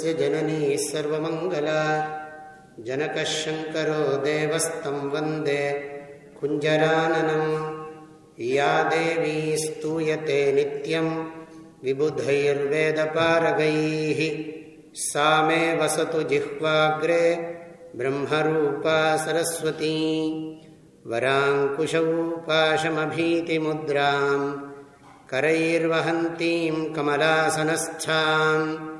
जगस्य जननी सर्वमङ्गला। जनकः शङ्करो देवस्तं वन्दे कुञ्जराननम् या देवी स्तूयते नित्यम् विबुधैर्वेदपारगैः। सा मे वसतु जिह्वाग्रे ब्रह्मरूपा सरस्वती। वराङ्कुशौ पाशमभीतिमुद्राम्। करैर्वहन्तीम् कमलासनस्थाम्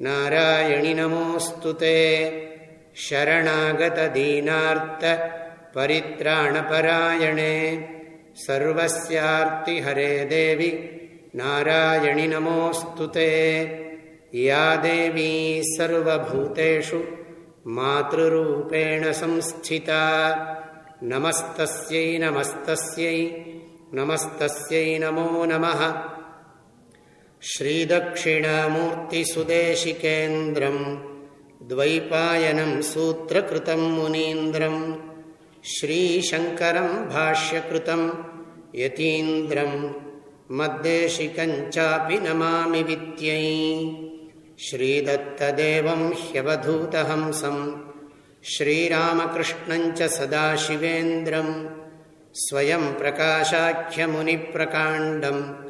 नारायणि नमोऽस्तु ते। शरणागतदीनार्तपरित्राणपरायणे सर्वस्यार्तिहरे देवि नारायणि नमोऽस्तु ते। या देवी सर्वभूतेषु मातृरूपेण संस्थिता। नमस्तस्यै नमस्तस्यै नमस्तस्यै नमो नमः श्रीदक्षिणामूर्तिसुदेशिकेन्द्रम् द्वैपायनं सूत्रकृतं मुनीन्द्रम् श्रीशङ्करं भाष्यकृतं यतीन्द्रं मद्देशिकञ्चापि नमामि विद्यै। श्रीदत्तदेवं ह्यवधूतहंसं श्रीरामकृष्णञ्च सदाशिवेन्द्रम् स्वयं प्रकाशाख्यमुनिप्रकाण्डम्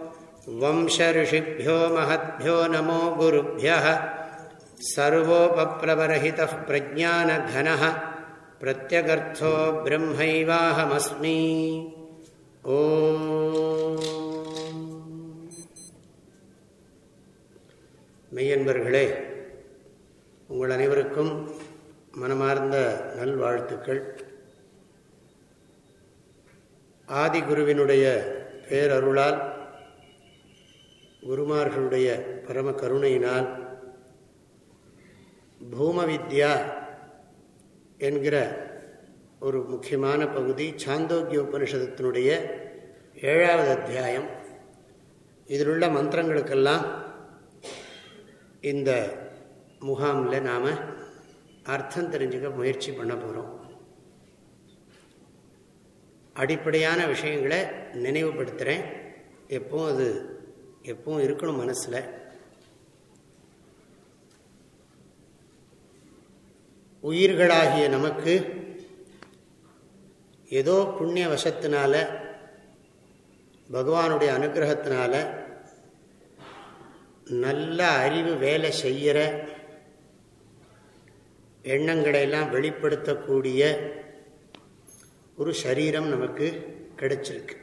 वंशऋषिभ्यो महद्भ्यो नमो गुरुभ्यः सर्वोपप्लवरहितः प्रज्ञानघनः प्रत्यगर्थो ब्रह्मैवाहमस्मि ओ மெய்யன்பர்களே உங்கள் அனைவருக்கும் மனமார்ந்த நல்வாழ்த்துக்கள் ஆதிகுருவினுடைய பேரருளால் குருமார்களுடைய பரம கருணையினால் பூம வித்யா என்கிற ஒரு முக்கியமான பகுதி சாந்தோக்கிய உபனிஷதத்தினுடைய ஏழாவது அத்தியாயம். இதிலுள்ள மந்திரங்களுக்கெல்லாம் இந்த முகாமில் நாம் அர்த்தம் தெரிஞ்சுக்க முயற்சி பண்ண போகிறோம் அடிப்படையான விஷயங்களை நினைவுபடுத்துகிறேன் எப்போது அது எப்பவும் இருக்கணும் மனசில். உயிர்களாகிய நமக்கு ஏதோ புண்ணிய வசத்தினால பகவானுடைய அனுகிரகத்தினால நல்ல அறிவு வேலை செய்கிற எண்ணங்களை எல்லாம் வெளிப்படுத்தக்கூடிய ஒரு சரீரம் நமக்கு கிடைச்சிருக்கு.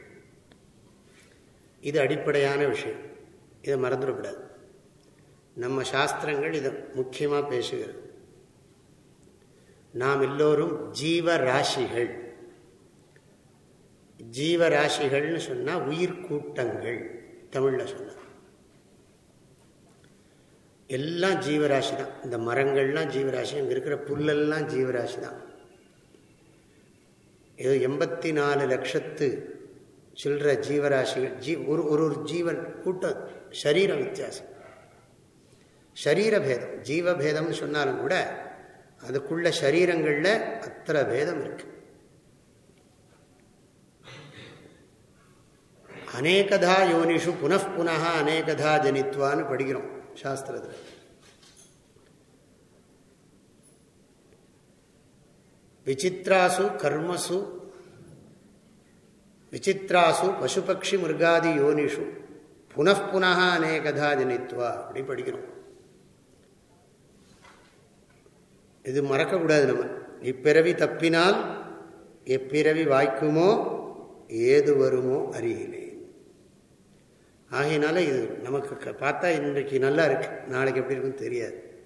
இது அடிப்படையான விஷயம். இதை மறந்துடக்கூடாது. நம்ம சாஸ்திரங்கள் இதை முக்கியமாக பேசுகிறது. நாம் எல்லோரும் ஜீவராசிகள். ஜீவராசிகள்னு சொன்னால் உயிர் கூட்டங்கள் தமிழில் சொன்ன எல்லாம் ஜீவராசி தான். இந்த மரங்கள்லாம் ஜீவராசி அங்கே இருக்கிற புல்லெல்லாம் ஜீவராசி தான். ஏதோ எண்பத்தி நாலு லட்சத்து சில்லற ஜீவராசிகள் ஜீ ஒரு ஒரு ஒரு ஜீவன் கூட்டம் சரீர வித்தியாசம். சரீரபேதம் ஜீவபேதம்னு சொன்னாலும் கூட அதுக்குள்ள சரீரங்களில் அத்தனை பேதம் இருக்கு. அநேகதா யோனிஷு புனப்புனா அநேகதா ஜனித்வான்னு படிக்கிறோம் சாஸ்திரத்தில். விசித்ராசு கர்மசு விசித்ராசு பசுபக்ஷி மிருகாதி யோனிஷு. புனப்புனா அநேகதா ஜனித்வா. அப்படி படிக்கிறோம் இது மறக்கக்கூடாது நம்ம. இப்பிறவி தப்பினால் எப்பிறவி வாய்க்குமோ ஏது வருமோ அறியிலே. ஆகையினால இது நமக்கு பார்த்தா இன்றைக்கு நல்லா இருக்கு. நாளைக்கு எப்படி இருக்குன்னு தெரியாது.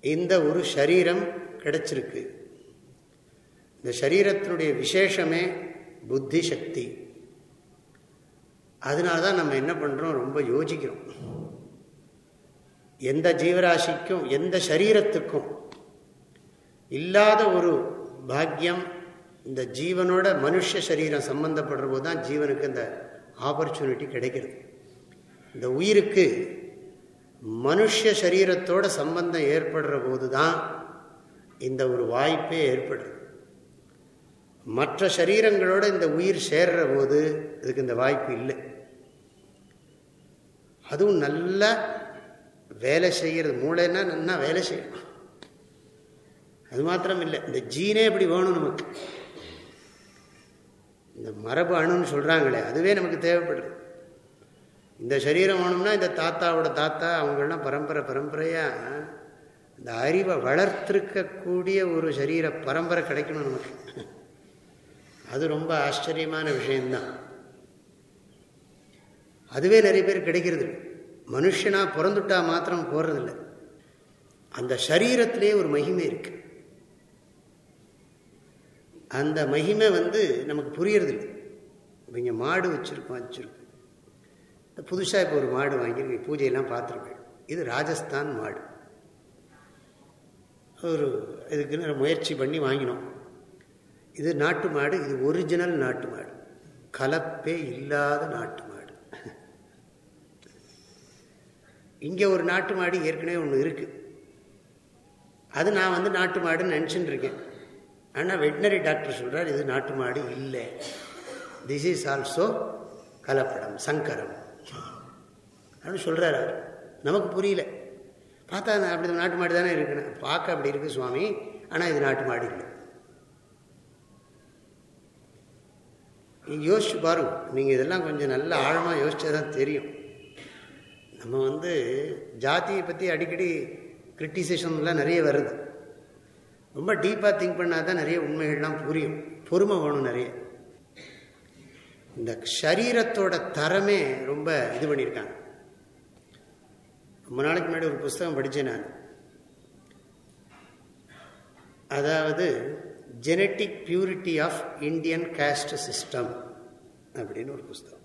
இந்த ஒரு சரீரம் கிடைச்சிருக்கு. இந்த சரீரத்தினுடைய விசேஷமே புத்தி சக்தி அதனால தான் நம்ம என்ன பண்ணுறோம் ரொம்ப யோசிக்கிறோம். எந்த ஜீவராசிக்கும் எந்த சரீரத்துக்கும் இல்லாத ஒரு பாக்கியம் இந்த ஜீவனோட மனுஷ சரீரம் சம்பந்தப்படுற போது தான் ஜீவனுக்கு இந்த ஆப்பர்ச்சுனிட்டி கிடைக்கிறது. இந்த உயிருக்கு மனுஷ சரீரத்தோட சம்பந்தம் ஏற்படுற போது தான் இந்த ஒரு வாய்ப்பே ஏற்படுறது மற்ற சரீரங்களோட இந்த உயிர் சேர்ற போது இதுக்கு இந்த வாய்ப்பு இல்லை. அதுவும் நல்லா வேலை செய்கிறது மூளைன்னா நல்லா வேலை செய்யணும். அது மாத்திரம் இல்லை இந்த ஜீனே இப்படி வேணும் நமக்கு. இந்த மரபு அணுன்னு சொல்கிறாங்களே அதுவே நமக்கு தேவைப்படுது. இந்த சரீரம் வேணும்னா இந்த தாத்தாவோட தாத்தா அவங்களாம் பரம்பரை பரம்பரையாக இந்த அறிவை வளர்த்திருக்கக்கூடிய ஒரு சரீர பரம்பரை கிடைக்கணும் நமக்கு. அது ரொம்ப ஆச்சரியமான விஷயம்தான். அதுவே நிறைய பேர் கிடைக்கிறது. மனுஷனா பிறந்துட்டா மாத்திரம் போறதில்லை. அந்த சரீரத்திலே ஒரு மகிமை இருக்கு. அந்த மகிமை வந்து நமக்கு புரியறதில்லை. இப்போ இங்கே மாடு வச்சுருக்கோம் வச்சுருக்கோம். புதுசாக இப்போ ஒரு மாடு வாங்கி பூஜையெல்லாம் பார்த்துருக்கேன் இது ராஜஸ்தான் மாடு. ஒரு இதுக்குன்னு முயற்சி பண்ணி வாங்கினோம். இது நாட்டு மாடு இது ஒரிஜினல் நாட்டு மாடு. கலப்பே இல்லாத நாட்டு மாடு. இங்கே ஒரு நாட்டு மாடு ஏற்கனவே ஒன்று இருக்குது அது நான் வந்து நாட்டு மாடுன்னு நினச்சின்னு இருக்கேன். ஆனால் வெட்டினரி டாக்டர் சொல்கிறார் இது நாட்டு மாடு இல்லை. திஸ் இஸ் ஆல்சோ கலப்படம் சங்கரம். அப்படின்னு சொல்கிறார் அவர். நமக்கு புரியல. பார்த்தா அப்படி நாட்டு மாடு தானே இருக்குன்னு. பார்க்க அப்படி இருக்குது சுவாமி. ஆனால் இது நாட்டு மாடு இல்லை. நீங்கள் யோசிச்சு பாருங்க. நீங்கள் இதெல்லாம் கொஞ்சம் நல்ல ஆழமாக யோசிச்சா தான் தெரியும். நம்ம வந்து ஜாதியை பற்றி அடிக்கடி கிரிட்டிசேஷன்லாம் நிறைய வருது. ரொம்ப டீப்பாக திங்க் பண்ணால் தான் நிறைய உண்மைகள்லாம் புரியும். பொறுமை வேணும் நிறைய. இந்த சரீரத்தோட தரமே ரொம்ப இது பண்ணியிருக்காங்க. ரொம்ப நாளைக்கு முன்னாடி ஒரு புஸ்தகம் படித்தேன் நான். அதாவது genetic purity of Indian caste system அப்படின்னு ஒரு புஸ்தகம்.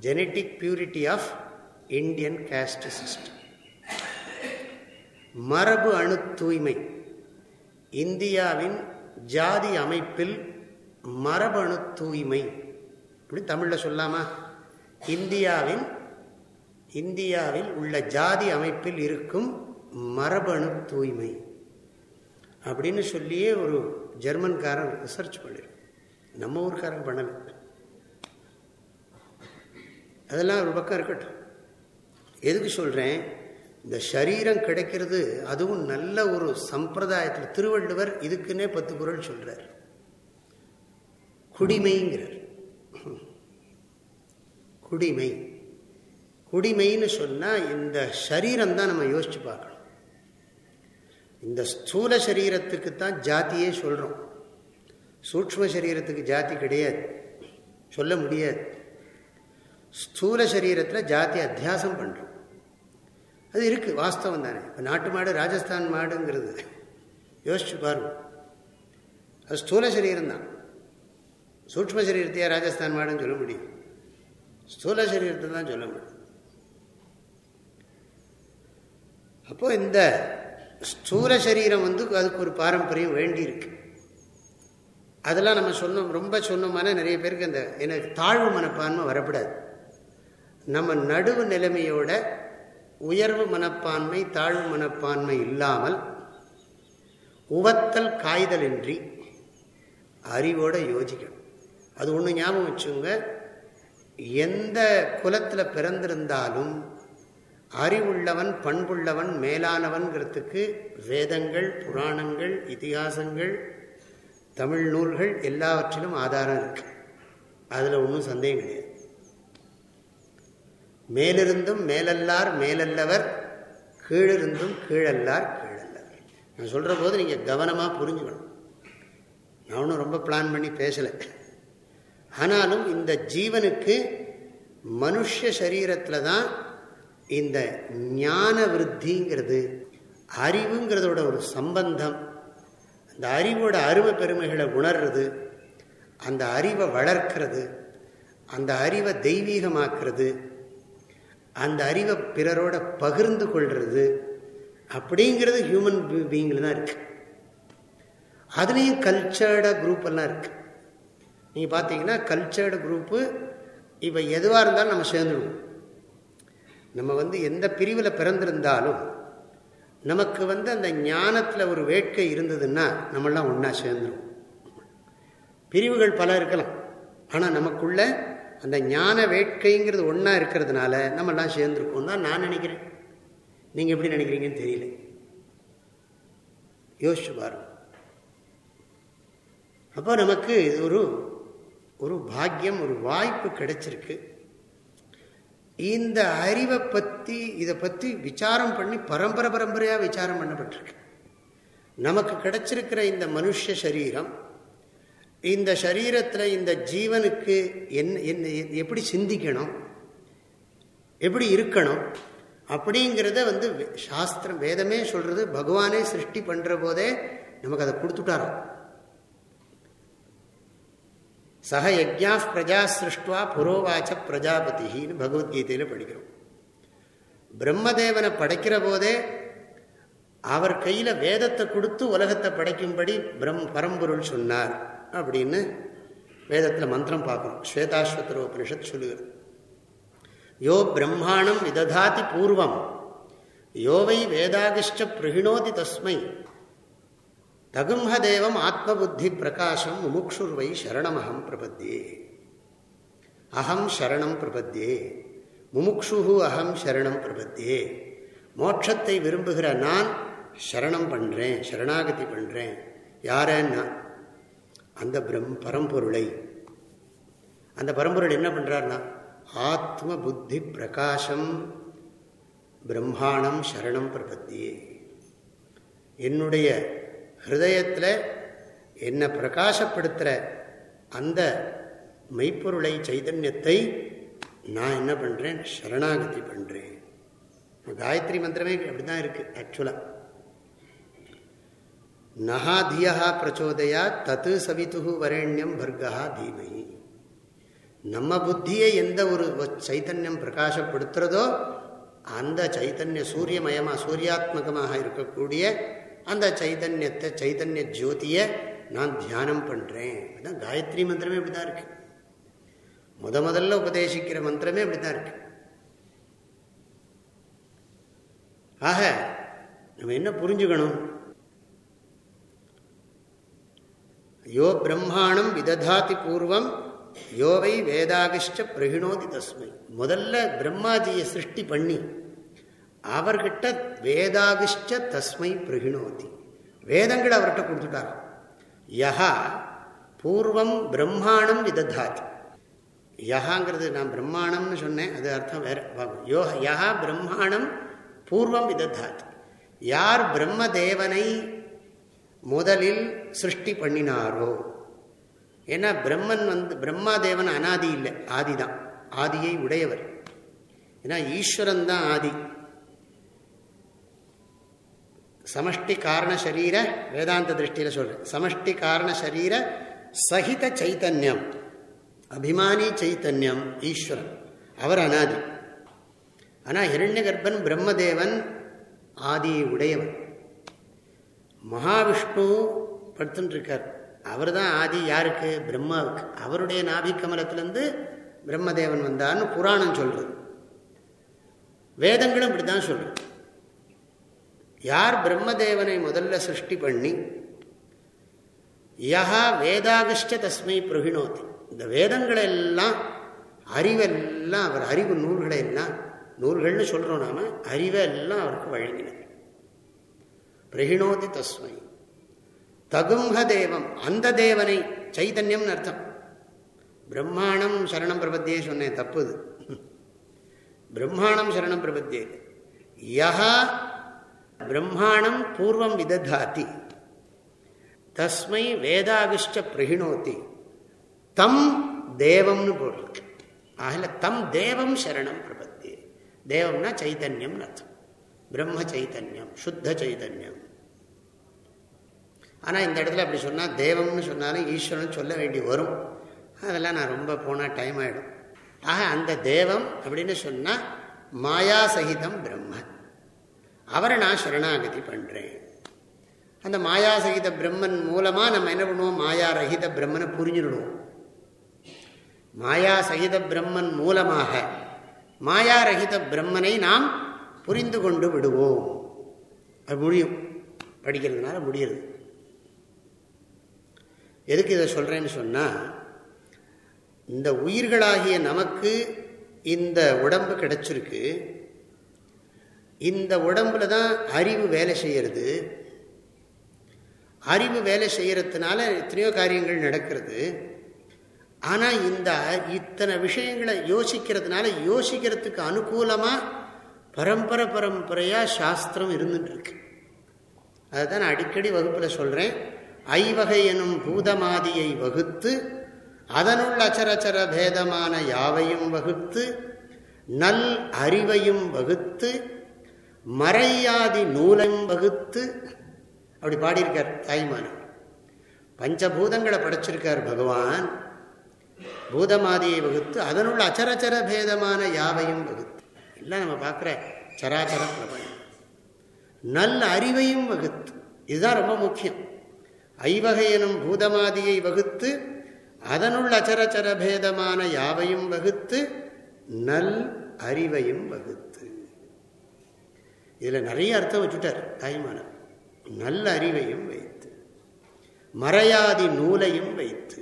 Genetic purity of Indian caste system மரபு அணு தூய்மை. இந்தியாவின் ஜாதி அமைப்பில் மரபணு தூய்மை. அப்படி தமிழில் சொல்லாமா? இந்தியாவின் இந்தியாவில் உள்ள ஜாதி அமைப்பில் இருக்கும் மரபணு தூய்மை. அப்படின்னு சொல்லியே ஒரு ஜெர்மன்காரன் ரிசர்ச் பண்ணிரு. நம்ம ஊருக்காரங்க பண்ணலை. அதெல்லாம் ஒரு பக்கம் இருக்கட்டும். எதுக்கு சொல்கிறேன் இந்த சரீரம் கிடைக்கிறது அதுவும் நல்ல ஒரு சம்பிரதாயத்தில் திருவள்ளுவர் இதுக்குன்னே பத்து குரல் சொல்கிறார் குடிமைங்கிறார். குடிமை. குடிமைன்னு சொன்னால் இந்த சரீரம் தான் நம்ம யோசிச்சு பார்க்கணும். இந்த ஸ்தூல சரீரத்துக்கு தான் ஜாத்தியே சொல்கிறோம் சூக்ம சரீரத்துக்கு ஜாதி கிடையாது. சொல்ல முடியாது. ஸ்தூல சரீரத்தில் ஜாதி அத்தியாசம் பண்ணுறோம் அது இருக்குது வாஸ்தவம் தானே. இப்போ நாட்டு மாடு ராஜஸ்தான் மாடுங்கிறது. யோசிச்சு பாருங்க. அது ஸ்தூல சரீரம்தான். சூக்ம சரீரத்தையே ராஜஸ்தான் மாடுன்னு சொல்ல முடியும். ஸ்தூல சரீரத்தை தான் சொல்ல முடியும். அப்போது இந்த ஸ்தூல சரீரம் வந்து அதுக்கு ஒரு பாரம்பரியம் வேண்டியிருக்கு. அதெல்லாம் நம்ம சொன்னோம் ரொம்ப சொன்னோம்னா நிறைய பேருக்கு அந்த எனக்கு தாழ்வு மனப்பான்மை வரக்கூடாது நம்ம நடுவு நிலைமையோட உயர்வு மனப்பான்மை தாழ்வு மனப்பான்மை இல்லாமல் உவத்தல் காய்தல் இன்றி அறிவோட யோசிக்கணும். அது ஒன்று ஞாபகம் வச்சுங்க எந்த குலத்தில் பிறந்திருந்தாலும் அறிவுள்ளவன் பண்புள்ளவன் மேலானவன்கிறதுக்கு வேதங்கள் புராணங்கள் இதிகாசங்கள் தமிழ் நூல்கள் எல்லாவற்றிலும் ஆதாரம் இருக்கு. அதில் ஒன்றும் சந்தேகம் கிடையாது. மேலிருந்தும் மேலல்லார் மேலல்லவர் கீழிருந்தும் கீழல்லார் கீழல்லவர். நான் சொல்கிற போது நீங்கள் கவனமாக புரிஞ்சுக்கணும். நான் ஒன்றும் ரொம்ப பிளான் பண்ணி பேசலை. ஆனாலும் இந்த ஜீவனுக்கு மனுஷ சரீரத்தில் தான் இந்த ஞான விருத்திங்கிறது அறிவுங்கிறதோட ஒரு சம்பந்தம். அந்த அறிவோட அருமை பெருமைகளை உணர்றது அந்த அறிவை வளர்க்கிறது அந்த அறிவை தெய்வீகமாக்குறது அந்த அறிவை பிறரோட பகிர்ந்து கொள்வது அப்படிங்கிறது ஹியூமன் பீயிங்கில் தான் இருக்குது அதுலேயும் கல்ச்சர்ட குரூப்பெல்லாம் இருக்குது நீங்கள் பார்த்தீங்கன்னா கல்ச்சர்டு குரூப்பு இப்போ எதுவாக இருந்தாலும் நம்ம சேர்ந்துடுவோம் நம்ம வந்து எந்த பிரிவில் பிறந்திருந்தாலும் நமக்கு வந்து அந்த ஞானத்தில் ஒரு வேட்கை இருந்ததுன்னா நம்மளாம் ஒன்றா சேர்ந்துடும் பிரிவுகள் பல இருக்கலாம். ஆனால் நமக்குள்ள அந்த ஞான வேட்கைங்கிறது ஒன்றா இருக்கிறதுனால நம்மெல்லாம் சேர்ந்துருக்கோம் தான் நான் நினைக்கிறேன். நீங்கள் எப்படி நினைக்கிறீங்கன்னு தெரியல. யோசிச்சு பாருங்க. அப்போ நமக்கு இது ஒரு ஒரு பாக்கியம் ஒரு வாய்ப்பு கிடைச்சிருக்கு. இந்த அறிவை பற்றி இதை பற்றி விசாரம் பண்ணி பரம்பரை பரம்பரையாக விசாரம் பண்ணப்பட்டிருக்கு. நமக்கு கிடைச்சிருக்கிற இந்த மனுஷ சரீரம் இந்த சரீரத்தில் இந்த ஜீவனுக்கு என்ன என்ன எப்படி சிந்திக்கணும் எப்படி இருக்கணும் அப்படிங்கிறத வந்து சாஸ்திரம் வேதமே சொல்கிறது பகவானே சிருஷ்டி பண்ணுற போதே நமக்கு அதை கொடுத்துட்டாரோ சக யஜ்யா பிரஜா சிருஷ்டுவா புரோவாச்ச பிரஜாபதினு பகவத்கீதையில் படிக்கிறோம் பிரம்மதேவனை படைக்கிற போதே அவர் கையில் வேதத்தை கொடுத்து உலகத்தை படைக்கும்படி பிரம் பரம்பொருள் சொன்னார் அப்படின்னு வேதத்தில் மந்திரம் பார்க்கணும் ஸ்வேதாஸ்வத்திர உபனிஷத் சொல்லுகிறது யோ பிரம்மாணம் விததாதி பூர்வம் யோவை வேதாகிஷ்ட பிரகிணோதி தஸ்மை தகும்ஹதேவம் ஆத்ம புத்தி பிரகாசம் முமுக்ஷுர்வை சரணமகம் பிரபத்தியே அகம் சரணம் பிரபத்தியே முமுக்ஷு அகம் சரணம் பிரபத்தியே மோட்சத்தை விரும்புகிற நான் சரணம் பண்ணுறேன் சரணாகதி பண்ணுறேன் யாரன்னா? அந்த பிரம் பரம்பொருளை. அந்த பரம்பொருள் என்ன பண்ணுறாருனா ஆத்ம புத்தி பிரகாசம் பிரம்மாணம் சரணம் பிரபத்தியே என்னுடைய ஹிருதயத்தில் என்னை பிரகாசப்படுத்துகிற அந்த மெய்ப்பொருளை சைதன்யத்தை நான் என்ன பண்ணுறேன் சரணாகதி பண்ணுறேன் காயத்ரி மந்திரமே அப்படி தான் இருக்குது ஆக்சுவலாக நகாதியா பிரச்சோதயா தத்து சவித்து வரேண்யம் பர்கா தீமகி நம்ம புத்தியை எந்த ஒரு சைத்தன்யம் பிரகாசப்படுத்துறதோ அந்த சைத்தன்ய சூரியமயமாக சூரியாத்மகமாக இருக்கக்கூடிய அந்த சைதன்யத்தை சைதன்ய ஜோதியை நான் தியானம் பண்ணுறேன் அதுதான் காயத்ரி மந்திரமே இப்படி தான் இருக்கு. முத முதல்ல உபதேசிக்கிற மந்திரமே இப்படி தான் இருக்கு. ஆக நம்ம என்ன புரிஞ்சுக்கணும்? யோ பிரம்மாணம் விததாதி பூர்வம் யோவை வேதாகிஷ்ட பிரகிணோதி தஸ்மை. முதல்ல பிரம்மாஜியை சிருஷ்டி பண்ணி அவர்கிட்ட வேதாதிஷ்ட தஸ்மை பிரகிணோதி. வேதங்களை அவர்கிட்ட கொடுத்துட்டார் யஹா பூர்வம் பிரம்மாணம் விததாதி. யஹாங்கிறது நான் பிரம்மாணம்னு சொன்னேன் அது அர்த்தம் வேற யோ யஹா பிரம்மாணம் பூர்வம் விததாதி. யார் பிரம்மதேவனை முதலில் சிருஷ்டி பண்ணினாரோ? ஏன்னா பிரம்மன் வந்து பிரம்மாதேவன் அனாதி இல்லை ஆதிதான். ஆதியை உடையவர். ஏன்னா ஈஸ்வரன் தான் ஆதி. சமஷ்டி காரண சரீர வேதாந்த திருஷ்டியில் சொல்கிறேன் சமஷ்டி காரண சரீர சகித சைத்தன்யம் அபிமானி சைத்தன்யம் ஈஸ்வரன். அவர் அனாதி. ஆனால் ஹிரண்ய கர்ப்பன் பிரம்மதேவன் ஆதி உடையவன். மகாவிஷ்ணு படுத்துட்டுருக்கார் அவர் தான் ஆதி யாருக்கு? பிரம்மாவுக்கு. அவருடைய நாபி கமலத்திலேருந்து பிரம்மதேவன் வந்தார்னு புராணம் சொல்கிறது வேதங்களும் இப்படி தான் சொல்கிறது யார் பிரம்மதேவனை முதல்ல சிருஷ்டி பண்ணி யஹா வேதாகிஷ்ட தஸ்மை பிரகிணோதி. இந்த வேதங்களை எல்லாம் அறிவெல்லாம் அவர் அறிவு நூல்களை எல்லாம் நூல்கள்னு சொல்கிறோம் நாம அறிவெல்லாம் அவருக்கு வழங்கினார் பிரகிணோதி தஸ்மை. தகுங்க தேவம் அந்த தேவனை சைதன்யம்னு அர்த்தம். பிரம்மாணம் சரணம் பிரபத்தியே சொன்னேன் தப்புது பிரம்மாணம் சரணம் பிரபத்தியே யஹா பிரம்மாணம் பூர்வம் விததாதி. தஸ்மை வேதாவிஷ்ட பிரகிணோத்தி தம் தேவம்னு போட்டிருக்கு. ஆகல தம் தேவம் சரணம் பிரபத்தி. தேவம்னா சைதன்யம் அர்த்தம். பிரம்ம சைதன்யம் சுத்த சைதன்யம். ஆனால் இந்த இடத்துல அப்படி சொன்னால் தேவம்னு சொன்னாலும் ஈஸ்வரன் சொல்ல வேண்டி வரும். அதெல்லாம் நான் ரொம்ப போனால் டைம் ஆகிடும் ஆக அந்த தேவம் அப்படின்னு சொன்னால் மாயா சகிதம் பிரம்ம அவரை நான் சரணாகதி பண்ணுறேன் அந்த மாயா சகித பிரம்மன் மூலமாக நம்ம என்ன பண்ணுவோம்? மாயா ரஹித பிரம்மனை புரிஞ்சிடணும் மாயா சகித பிரம்மன் மூலமாக மாயா ரஹித பிரம்மனை நாம் புரிந்து கொண்டு விடுவோம். அது முடியும். படிக்கிறதுனால முடியுது எதுக்கு இதை சொல்கிறேன்னு சொன்னால் இந்த உயிர்களாகிய நமக்கு இந்த உடம்பு கிடச்சிருக்கு. இந்த உடம்புல தான் அறிவு வேலை செய்கிறது அறிவு வேலை செய்கிறதுனால எத்தனையோ காரியங்கள் நடக்கிறது. ஆனால் இந்த இத்தனை விஷயங்களை யோசிக்கிறதுனால யோசிக்கிறதுக்கு அனுகூலமாக பரம்பரை பரம்பரையாக சாஸ்திரம் இருந்துட்டுருக்கு. அதை அதுதான் நான் அடிக்கடி வகுப்பில் சொல்கிறேன் ஐவகை எனும் பூதமாதியை வகுத்து அதனுள் அச்சரச்சர பேதமான யாவையும் வகுத்து நல் அறிவையும் வகுத்து மறையாதி நூலம் வகுத்து அப்படி பாடியிருக்கார் தாய்மானவர். பஞ்சபூதங்களை படைச்சிருக்கார் பகவான். பூதமாதியை வகுத்து அதனுள்ள அச்சரச்சர பேதமான யாவையும் வகுத்து. எல்லாம் நம்ம பார்க்குற சராச்சர பிரபஞ்சம். நல்ல அறிவையும் வகுத்து. இதுதான் ரொம்ப முக்கியம். ஐவகையனும் பூதமாதியை வகுத்து அதனுள் அச்சரச்சர பேதமான யாவையும் வகுத்து நல் அறிவையும் வகுத்து. இதில் நிறைய அர்த்தம் வச்சுட்டார் தாய்மானர் நல்ல அறிவையும் வைத்து மறையாதி நூலையும் வைத்து.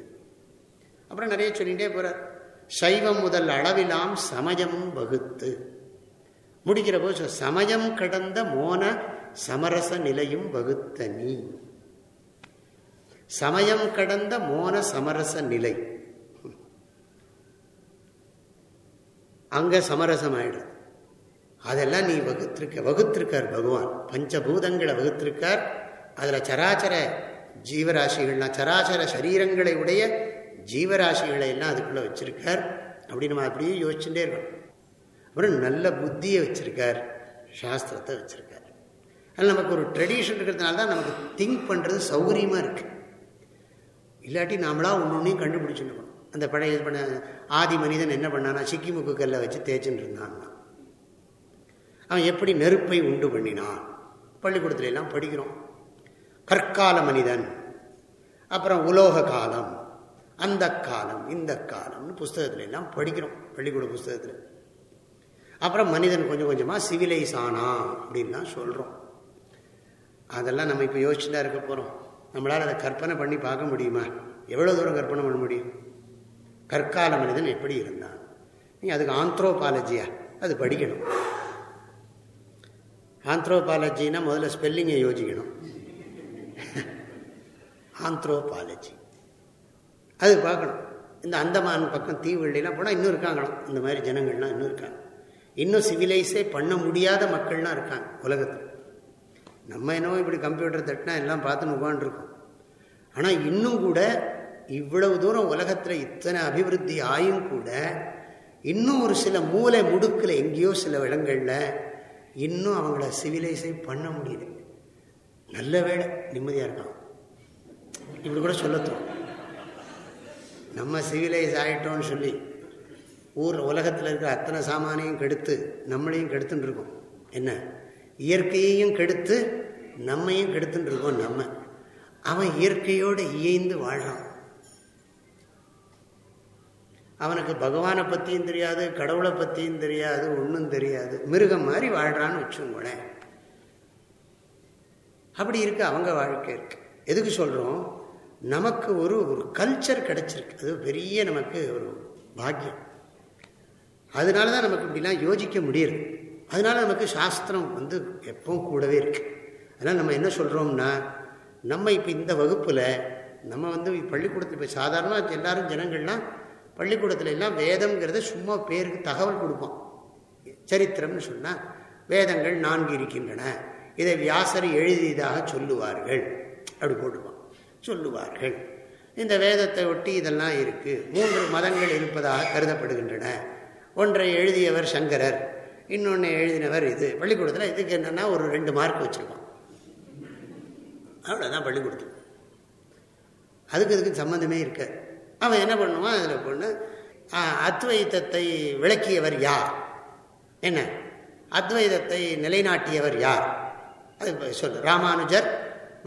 அப்புறம் நிறைய சொல்லிகிட்டே போகிறார் சைவம் முதல் அளவிலாம் சமயமும் வகுத்து. முடிக்கிற போது சமயம் கடந்த மோன சமரச நிலையும் வகுத்த நீ. சமயம் கடந்த மோன சமரச நிலை. அங்க சமரசம் ஆயிடும். அதெல்லாம் நீ வகுத்திருக்க வகுத்திருக்கார் பகவான். பஞ்சபூதங்களை வகுத்திருக்கார். அதில் சராச்சர ஜீவராசிகள்லாம் சராசர சரீரங்களை உடைய ஜீவராசிகளை எல்லாம் அதுக்குள்ளே வச்சுருக்கார். அப்படி நம்ம அப்படியே யோசிச்சுட்டே இருக்கோம் அப்புறம் நல்ல புத்தியை வச்சுருக்கார். சாஸ்திரத்தை வச்சுருக்கார். அதில் நமக்கு ஒரு ட்ரெடிஷன் இருக்கிறதுனால தான் நமக்கு திங்க் பண்ணுறது சௌகரியமாக இருக்குது இல்லாட்டி நாமளா ஒன்று ஒன்றையும் கண்டுபிடிச்சுட்டு அந்த பழைய இது பண்ண ஆதி மனிதன் என்ன பண்ணானா சிக்கிமுக்கு கல்லை வச்சு தேய்ச்சின்னு இருந்தான்னா அவன் எப்படி நெருப்பை உண்டு பண்ணினான்? பள்ளிக்கூடத்துல எல்லாம் படிக்கிறோம். கற்கால மனிதன். அப்புறம் உலோக காலம். அந்த காலம் இந்த காலம்னு புஸ்தகத்துல எல்லாம் படிக்கிறோம் பள்ளிக்கூட புஸ்தகத்தில். அப்புறம் மனிதன் கொஞ்சம் கொஞ்சமாக சிவிலைஸ் ஆனா அப்படின்லாம் சொல்கிறோம் அதெல்லாம் நம்ம இப்போ யோசிச்சு தான் இருக்க போகிறோம் நம்மளால் அதை கற்பனை பண்ணி பார்க்க முடியுமா? எவ்வளோ தூரம் கற்பனை பண்ண முடியும்? கற்கால மனிதன் எப்படி இருந்தான்? நீங்கள் அதுக்கு ஆந்த்ரோபாலஜியா அது படிக்கணும். ஆந்த்ரோபாலஜின்னா முதல்ல ஸ்பெல்லிங்கை யோசிக்கணும். ஆந்த்ரோபாலஜி. அது பார்க்கணும். இந்த அந்தமான் பக்கம் தீவள்ளிலாம் போனால் இன்னும் இருக்காங்களாம். இந்த மாதிரி ஜனங்கள்லாம் இன்னும் இருக்காங்க. இன்னும் சிவிலைஸே பண்ண முடியாத மக்கள்லாம் இருக்காங்க உலகத்தில். நம்ம என்னவோ இப்படி கம்ப்யூட்டர் தட்டினா எல்லாம் பார்த்துன்னு உட்காந்துருக்கோம் ஆனால் இன்னும் கூட இவ்வளவு தூரம் உலகத்தில் இத்தனை அபிவிருத்தி ஆயும் கூட இன்னும் ஒரு சில மூளை முடுக்கில் எங்கேயோ சில இடங்களில் இன்னும் அவங்கள சிவிலைஸை பண்ண முடியல. நல்ல வேலை நிம்மதியாக இருக்கான் இப்படி கூட சொல்லத்தோம் நம்ம சிவிலைஸ் ஆகிட்டோம்னு சொல்லி ஊர் உலகத்தில் இருக்கிற அத்தனை சாமானையும் கெடுத்து நம்மளையும் கெடுத்துன்னு இருக்கோம். என்ன? இயற்கையையும் கெடுத்து நம்மையும் கெடுத்துட்டு இருக்கோம் நம்ம. அவன் இயற்கையோடு இயைந்து வாழ்கிறான் அவனுக்கு பகவானை பற்றியும் தெரியாது கடவுளை பற்றியும் தெரியாது ஒன்றும் தெரியாது. மிருகம் மாதிரி வாழ்கிறான்னு வச்சுங்களேன் அப்படி இருக்கு அவங்க வாழ்க்கை இருக்கு. எதுக்கு சொல்கிறோம் நமக்கு ஒரு ஒரு கல்ச்சர் கிடச்சிருக்கு. அது பெரிய நமக்கு ஒரு பாக்கியம். அதனால தான் நமக்கு இப்படிலாம் யோசிக்க முடியுது அதனால நமக்கு சாஸ்திரம் வந்து எப்பவும் கூடவே இருக்கு. அதனால் நம்ம என்ன சொல்கிறோம்னா நம்ம இப்போ இந்த வகுப்பில் நம்ம வந்து பள்ளிக்கூடத்தில் இப்போ சாதாரணமாக எல்லாரும் ஜனங்கள்லாம் பள்ளிக்கூடத்துல எல்லாம் வேதம்ங்கிறத சும்மா பேருக்கு தகவல் கொடுப்போம் சரித்திரம்னு சொன்னால் வேதங்கள் நான்கு இருக்கின்றன. இதை வியாசர் எழுதியதாக சொல்லுவார்கள். அப்படி போட்டுப்பான். சொல்லுவார்கள். இந்த வேதத்தை ஒட்டி இதெல்லாம் இருக்குது மூன்று மதங்கள் இருப்பதாக கருதப்படுகின்றன. ஒன்றை எழுதியவர் சங்கரர் இன்னொன்று எழுதினவர் இது. பள்ளிக்கூடத்தில் இதுக்கு என்னென்னா ஒரு ரெண்டு மார்க் வச்சுருப்பான். அவ்வளோதான் பள்ளிக்கூடத்தில் அதுக்கு இதுக்கு சம்மந்தமே இருக்க அவன் என்ன பண்ணுவான் அதில் பொண்ணு அத்வைதத்தை விளக்கியவர் யார்? என்ன? அத்வைதத்தை நிலைநாட்டியவர் யார்? அது சொல்லு. ராமானுஜர்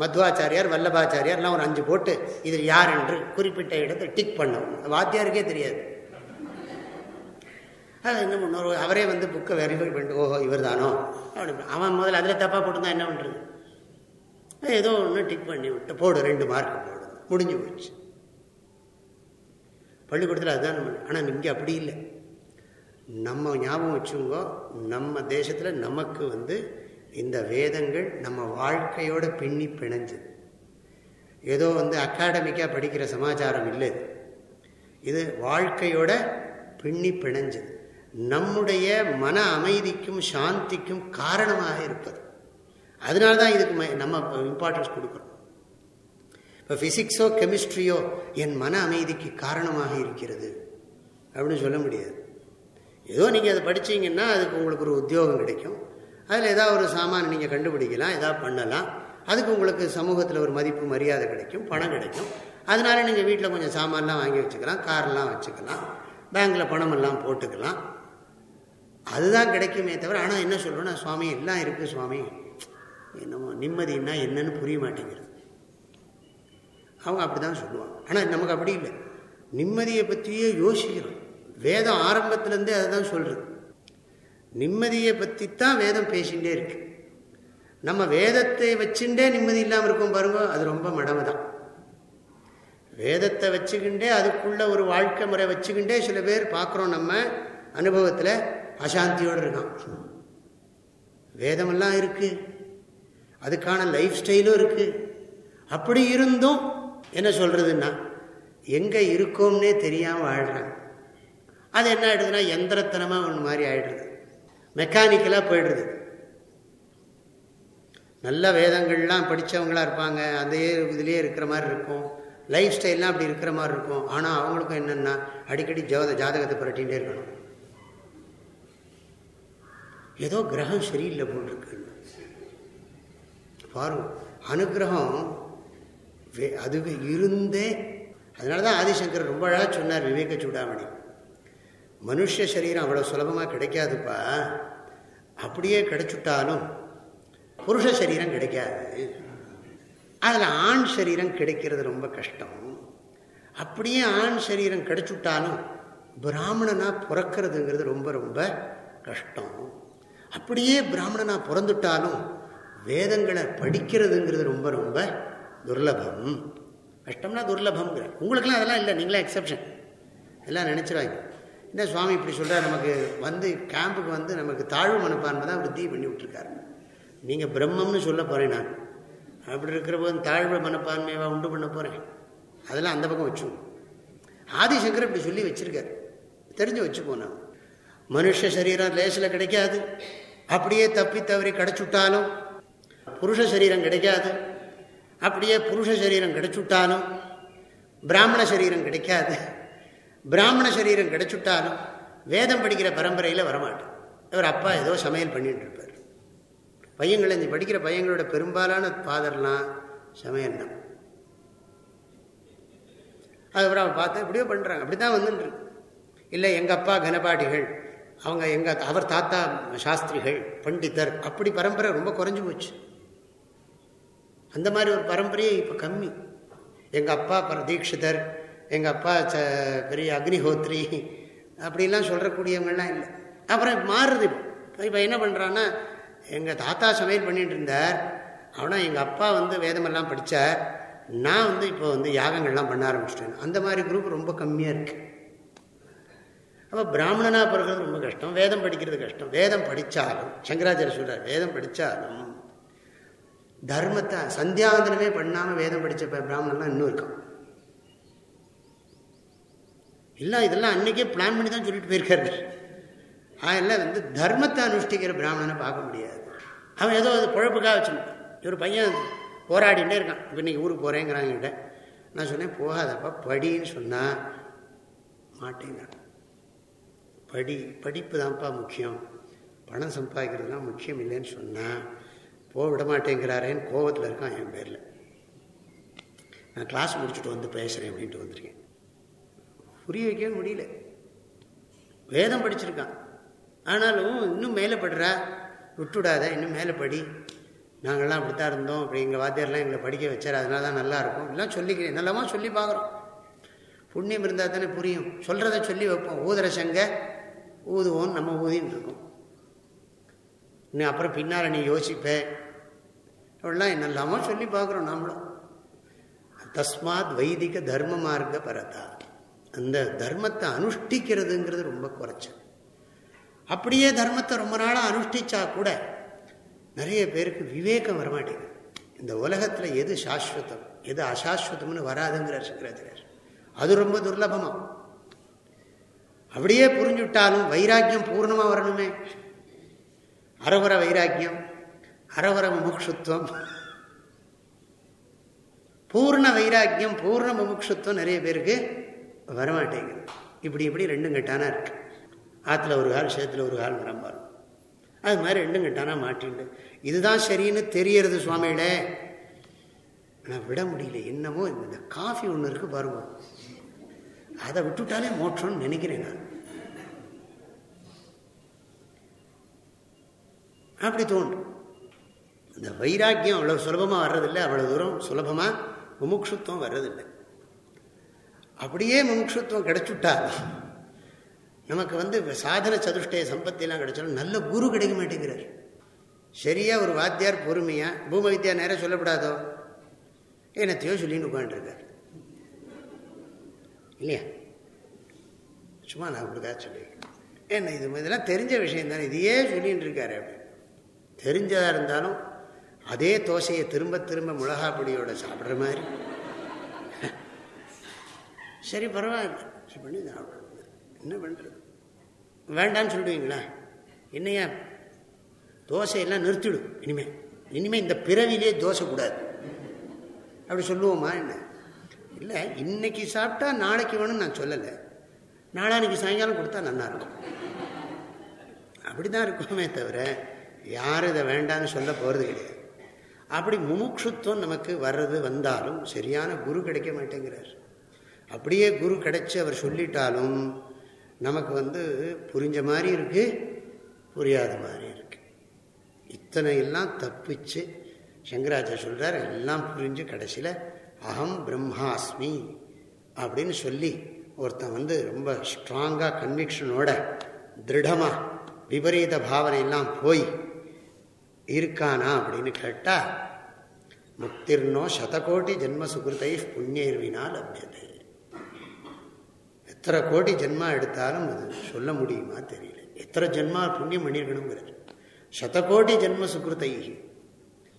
மத்வாச்சாரியார் வல்லபாச்சாரியார்லாம் ஒரு அஞ்சு போட்டு இதில் யார் என்று குறிப்பிட்ட இடத்தை டிக் பண்ணவும். வாத்தியாருக்கே தெரியாது. அது என்ன பண்ணுவோம் அவரே வந்து புக்கை வெரிஃபை பண்ணிட்டு ஓஹோ இவர் தானோ அப்படி அவன் முதல்ல அதில் தப்பாக போட்டுருந்தா என்ன பண்ணுறது ஏதோ ஒன்று டிக் பண்ணி விட்டு போடு ரெண்டு மார்க் போடு. முடிஞ்சு போச்சு. பள்ளிக்கூடத்தில் அதுதான் நம்ம ஆனால் இங்கே அப்படி இல்லை. நம்ம ஞாபகம் வச்சுங்கோ நம்ம தேசத்தில் நமக்கு வந்து இந்த வேதங்கள் நம்ம வாழ்க்கையோட பின்னி பிணைஞ்சது. ஏதோ வந்து அகாடமிக்காக படிக்கிற சமாச்சாரம் இல்லை இது. வாழ்க்கையோட பின்னி பிணைஞ்சது. நம்முடைய மன அமைதிக்கும் சாந்திக்கும் காரணமாக இருப்பது. அதனால தான் இதுக்கு நம்ம இம்பார்ட்டன்ஸ் கொடுக்குறோம். இப்போ ஃபிசிக்ஸோ கெமிஸ்ட்ரியோ என் மன அமைதிக்கு காரணமாக இருக்கிறது. அப்படின்னு சொல்ல முடியாது. ஏதோ நீங்கள் அதை படித்தீங்கன்னா அதுக்கு உங்களுக்கு ஒரு உத்தியோகம் கிடைக்கும். அதில் ஏதாவது ஒரு சாமான் நீங்கள் கண்டுபிடிக்கலாம் ஏதாவது பண்ணலாம். அதுக்கு உங்களுக்கு சமூகத்தில் ஒரு மதிப்பு மரியாதை கிடைக்கும் பணம் கிடைக்கும். அதனால நீங்கள் வீட்டில் கொஞ்சம் சாமான்லாம் வாங்கி வச்சுக்கலாம் கார்லாம் வச்சுக்கலாம் பேங்க்கில் பணமெல்லாம் போட்டுக்கலாம். அதுதான் கிடைக்குமே தவிர ஆனால் என்ன சொல்கிறோன்னா சுவாமி எல்லாம் இருக்குது சுவாமி. என்னமோ நிம்மதினா என்னன்னு புரிய மாட்டேங்கிறது. அவங்க அப்படி தான் சொல்லுவாங்க. ஆனால் நமக்கு அப்படி இல்லை. நிம்மதியை பற்றியே யோசிக்கிறோம். வேதம் ஆரம்பத்திலேருந்தே அதை தான் சொல்கிறது நிம்மதியை பற்றி தான் வேதம் பேசிகிட்டே இருக்கு. நம்ம வேதத்தை வச்சுட்டே நிம்மதி இல்லாமல் இருக்கும் பாருங்க அது ரொம்ப மடமை தான் வேதத்தை வச்சுக்கிண்டே அதுக்குள்ள ஒரு வாழ்க்கை முறை வச்சுக்கிண்டே சில பேர் பார்க்குறோம் நம்ம அனுபவத்தில் அசாந்தியோடு இருக்கான். வேதமெல்லாம் இருக்குது அதுக்கான லைஃப் ஸ்டைலும் இருக்குது அப்படி இருந்தும் என்ன சொல்கிறதுன்னா எங்கே இருக்கோம்னே தெரியாமல் வாழ்கிறாங்க அது என்ன ஆகிடுதுன்னா எந்திரத்தனமாக ஒன்று மாதிரி ஆகிடுது மெக்கானிக்கலாக போயிடுறது நல்ல வேதங்கள்லாம் படித்தவங்களாக இருப்பாங்க அதே இதுலேயே இருக்கிற மாதிரி இருக்கும். லைஃப் ஸ்டைல்லாம் அப்படி இருக்கிற மாதிரி இருக்கும். ஆனால் அவங்களுக்கும் என்னென்னா அடிக்கடி ஜோத ஜாதகத்தை புரட்டிகிட்டே இருக்கணும். ஏதோ கிரகம் சரியில்லை போட்டிருக்கு பாருங்க அனுகிரகம் அது இருந்தே அதனால தான் ஆதிசங்கர் ரொம்ப அழகாக சொன்னார் விவேக சூடாமணி. மனுஷ சரீரம் அவ்வளோ சுலபமாக கிடைக்காதுப்பா. அப்படியே கிடைச்சுட்டாலும் புருஷ சரீரம் கிடைக்காது. அதில் ஆண் சரீரம் கிடைக்கிறது ரொம்ப கஷ்டம். அப்படியே ஆண் சரீரம் கிடைச்சுட்டாலும் பிராமணனாக பிறக்கிறதுங்கிறது ரொம்ப ரொம்ப கஷ்டம். அப்படியே பிராமணனாக பிறந்துட்டாலும் வேதங்களை படிக்கிறதுங்கிறது ரொம்ப ரொம்ப துர்லபம். கஷ்டம்னா துர்லபம்ங்கிற. உங்களுக்கெல்லாம் அதெல்லாம் இல்லை நீங்களே எக்ஸப்ஷன் எல்லாம் நினச்சிடாங்க என்ன சுவாமி இப்படி சொல்கிறார் நமக்கு வந்து கேம்புக்கு வந்து நமக்கு தாழ்வு மனப்பான்மை தான் விருத்தி பண்ணி விட்டுருக்காரு. நீங்கள் பிரம்மம்னு சொல்ல போகிறேன் நான். அப்படி இருக்கிற போது தாழ்வு மனப்பான்மையை உண்டு பண்ண போகிறேன் அதெல்லாம் அந்த பக்கம் வச்சு ஆதிசங்கர் இப்படி சொல்லி வச்சுருக்காரு. தெரிஞ்சு வச்சுப்போம் நான். மனுஷ சரீரம் லேசில் கிடைக்காது. அப்படியே தப்பி தவறி கிடச்சுட்டாலும் புருஷ சரீரம் கிடைக்காது. அப்படியே புருஷ சரீரம் கிடைச்சுட்டாலும் பிராமண சரீரம் கிடைக்காது. பிராமண சரீரம் கிடைச்சுட்டாலும் வேதம் படிக்கிற பரம்பரையில் வரமாட்டேன். இவர் அப்பா ஏதோ சமையல் பண்ணிட்டு இருப்பார். பையங்களை இந்த படிக்கிற பையங்களோட பெரும்பாலான ஃபாதர்லாம் சமையல் தான் அதுக்கப்புறம் அவன் பார்த்தா இப்படியோ பண்ணுறாங்க அப்படி தான் வந்துட்டுருக்கு இல்லை எங்கள் அப்பா கனபாடிகள் அவங்க எங்கள் அவர் தாத்தா சாஸ்திரிகள் பண்டிதர் அப்படி பரம்பரை ரொம்ப குறைஞ்சி போச்சு. அந்த மாதிரி ஒரு பரம்பரையே இப்போ கம்மி. எங்கள் அப்பா பிரதீட்சிதர் எங்கள் அப்பா ச பெரிய அக்னிஹோத்ரி அப்படிலாம் சொல்கிறக்கூடியவங்கள்லாம் இல்லை. அப்புறம் மாறுது இப்போ. இப்போ என்ன பண்ணுறான்னா எங்கள் தாத்தா சமையல் பண்ணிகிட்டு இருந்தார். ஆனால் எங்கள் அப்பா வந்து வேதமெல்லாம் படித்தார் நான் வந்து இப்போ வந்து யாகங்கள்லாம் பண்ண ஆரம்பிச்சிட்டேன். அந்த மாதிரி குரூப் ரொம்ப கம்மியாக இருக்குது அப்போ பிராமணனாக பிறகு ரொம்ப கஷ்டம். வேதம் படிக்கிறது கஷ்டம். வேதம் படித்தாலும் சங்கராச்சாரிய சொல்கிறார் வேதம் படித்தாலும் தர்மத்தை சந்தியாவந்தனமே பண்ணாமல் வேதம் படித்த பிராமணன்லாம் இன்னும் இருக்கான். இல்லை இதெல்லாம் அன்றைக்கே பிளான் பண்ணி தான் சொல்லிட்டு போயிருக்காரு. அதெல்லாம் வந்து தர்மத்தை அனுஷ்டிக்கிற பிராமணனை பார்க்க முடியாது. அவன் ஏதோ அது குழப்புக்காக வச்சுருக்கான் இவர் பையன் போராடிட்டே இருக்கான். இப்போ இன்றைக்கி ஊருக்கு போகிறேங்கிறாங்கிட்ட நான் சொன்னேன் போகாதப்பா படின்னு சொன்னால் மாட்டேங்கிறான். படி படிப்பு தான்ப்பா முக்கியம். பணம் சம்பாதிக்கிறதுலாம் முக்கியம் இல்லைன்னு சொன்னால் போக விட மாட்டேங்கிறாரேன்னு கோபத்தில் இருக்கான் என் பேரில். நான் கிளாஸ் முடிச்சுட்டு வந்து பேசுகிறேன் அப்படின்ட்டு வந்திருக்கேன். புரிய வைக்கவே முடியல. வேதம் படிச்சிருக்கான். ஆனாலும் இன்னும் மேலே படுறா? விட்டுவிடாத இன்னும் மேலே படி. நாங்கள்லாம் அப்படித்தான் இருந்தோம். அப்படி எங்கள் வாத்தியார்லாம் எங்களை படிக்க வச்சார். அதனால தான் நல்லாயிருக்கும் எல்லாம் சொல்லிக்கிறேன். நல்லாமா சொல்லி பார்க்குறோம். புண்ணியம் இருந்தால் தானே புரியும். சொல்கிறத சொல்லி வைப்போம். ஊதுற சங்க ஊதுவோம் நம்ம ஊதின்னு இருக்கோம். இன்னும் அப்புறம் பின்னால் நீ யோசிப்பேன் அப்படிலாம் என்னெல்லாமோ சொல்லி பார்க்குறோம் நாமளும் தஸ்மாத் வைதிக தர்ம மார்க்க பரதா. அந்த தர்மத்தை அனுஷ்டிக்கிறதுங்கிறது ரொம்ப குறைச்சல். அப்படியே தர்மத்தை ரொம்ப நாளாக அனுஷ்டிச்சா கூட நிறைய பேருக்கு விவேகம் வரமாட்டேங்குது. இந்த உலகத்தில் எது சாஸ்வதம் எது அசாஸ்வதம்னு வராதுங்கிறார் சங்கராச்சாரியர் அது ரொம்ப துர்லபமாக அப்படியே புரிஞ்சுவிட்டாலும் வைராக்கியம் பூர்ணமாக வரணுமே. அரவர வைராக்கியம் அரவர முமுட்சுத்துவம் பூர்ண வைராக்கியம் பூர்ண முமுட்சுத்துவம் நிறைய பேருக்கு வரமாட்டேங்குது. இப்படி இப்படி ரெண்டும் கட்டானா இருக்கு. ஆற்றுல ஒரு கால் சேத்துல ஒரு கால் நிரம்பாலும் அது மாதிரி ரெண்டும் கட்டானா மாட்டிண்டு. இதுதான் சரின்னு தெரியறது சுவாமியில ஆனால் விட முடியல. என்னமோ இந்த காஃபி ஒன்று இருக்கு பாருங்க. அதை விட்டுட்டாலே மோற்றம்னு நினைக்கிறேன் நான். அப்படி தோன்றும் இந்த வைராக்கியம் அவ்வளோ சுலபமாக வர்றதில்லை அவ்வளோ தூரம் சுலபமாக முமுட்சுத்துவம் வர்றதில்லை. அப்படியே முமுட்சுத்துவம் கிடைச்சுட்டா நமக்கு வந்து சாதன சதுஷ்டய சம்பத்தியெல்லாம் கிடைச்சாலும் நல்ல குரு கிடைக்க மாட்டேங்கிறார். சரியாக ஒரு வாத்தியார் பொறுமையா பூம வித்யா நேரம் சொல்லப்படாதோ? என்னத்தையோ சொல்லின்னு உட்காந்துருக்கார் இல்லையா? சும்மா நான் அப்படிக்கா சொல்லி என்ன இது இதெல்லாம் தெரிஞ்ச விஷயம் தானே இதையே சொல்லின்னு இருக்காரு அப்படி. தெரிஞ்சதாக இருந்தாலும் அதே தோசையை திரும்ப திரும்ப மிளகா பொடியோட சாப்பிட்ற மாதிரி. சரி பரவாயில்ல. பண்ணி என்ன பண்ணுறது வேண்டான்னு சொல்லுவீங்களா? என்னையா? தோசையெல்லாம் நிறுத்திடும் இனிமே. இனிமேல் இந்த பிறவிலே தோசை கூடாது. அப்படி சொல்லுவோமா என்ன? இல்லை இன்னைக்கு சாப்பிட்டா நாளைக்கு வேணும்னு நான் சொல்லலை. நாளானிக்கு சாயங்காலம் கொடுத்தா நல்லா இருக்கும். அப்படி தான் இருக்குமே தவிர யாரும் இதை வேண்டான்னு சொல்ல போகிறது கிடையாது. அப்படி முமுட்சுத்துவம் நமக்கு வர்றது வந்தாலும் சரியான குரு கிடைக்க மாட்டேங்கிறார். அப்படியே குரு கிடைச்சி அவர் சொல்லிட்டாலும் நமக்கு வந்து புரிஞ்ச மாதிரி இருக்குது புரியாத மாதிரி இருக்குது இத்தனை எல்லாம் தப்பிச்சு சங்கராச்சாரிய சொல்கிறார் எல்லாம் புரிஞ்சு கடைசியில் அகம் பிரம்மாஸ்மி அப்படின்னு சொல்லி ஒருத்தன் வந்து ரொம்ப ஸ்ட்ராங்காக கன்விக்ஷனோட திருடமாக விபரீத பாவனையெல்லாம் போய் இருக்கானா அப்படின்னு கேட்டால் முக்திர்னோ சதகோட்டி ஜென்ம சுகிருத்தை புண்ணியர்வினா லபியது எத்தனை கோடி ஜென்மா எடுத்தாலும் அது சொல்ல முடியுமா தெரியல. எத்தனை ஜென்மா புண்ணியம் பண்ணியிருக்கணுங்கிறது சதகோடி ஜென்ம சுகிருத்தை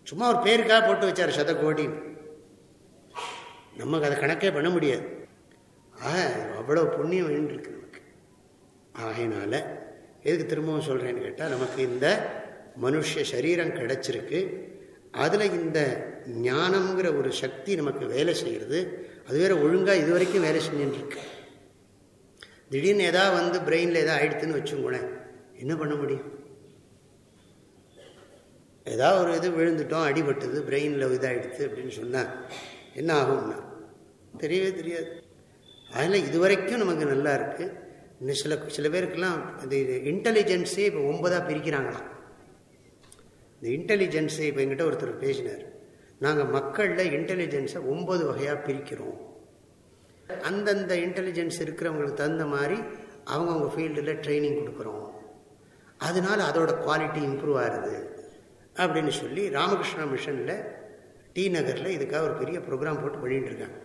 சும்மா ஒரு பேருக்காக போட்டு வச்சார் சதகோடின்னு. நமக்கு அதை கணக்கே பண்ண முடியாது. ஆக அவ்வளோ புண்ணியம் வேண்டியிருக்கு நமக்கு. ஆகையினால எதுக்கு திரும்பவும் சொல்கிறேன்னு கேட்டால் நமக்கு இந்த மனுஷ சரீரம் கிடச்சிருக்கு. அதில் இந்த ஞானம்ங்கிற ஒரு சக்தி நமக்கு வேலை செய்கிறது அது வேற ஒழுங்காக இது வரைக்கும் வேலை செஞ்சுட்டுருக்கு. திடீர்னு எதாவது வந்து பிரெயினில் எதாவது ஆயிடுத்துன்னு வச்சுக்கோங்களேன். என்ன பண்ண முடியும்? ஏதாவது ஒரு இது விழுந்துட்டோம் அடிபட்டது பிரெயினில் இதாகிடுது அப்படின்னு சொன்னால் என்ன ஆகும்னா? தெரியவே தெரியாது. அதில் இது வரைக்கும் நமக்கு நல்லா இருக்குது இன்னும் சில சில பேருக்கெல்லாம் அது இன்டெலிஜென்ஸே இப்போ ஒன்பதாக பிரிக்கிறாங்களாம். இந்த இன்டெலிஜென்ஸை இப்போ எங்கிட்ட ஒருத்தர் பேசினார். நாங்கள் மக்களில் இன்டெலிஜென்ஸை ஒம்பது வகையாக பிரிக்கிறோம். அந்தந்த இன்டெலிஜென்ஸ் இருக்கிறவங்களுக்கு தகுந்த மாதிரி அவங்கவுங்க ஃபீல்டில் ட்ரைனிங் கொடுக்குறோம். அதனால அதோட குவாலிட்டி இம்ப்ரூவ் ஆகுது. அப்படின்னு சொல்லி ராமகிருஷ்ணா மிஷனில் டி நகரில் இதுக்காக ஒரு பெரிய ப்ரோக்ராம் போட்டு பண்ணிகிட்ருக்காங்க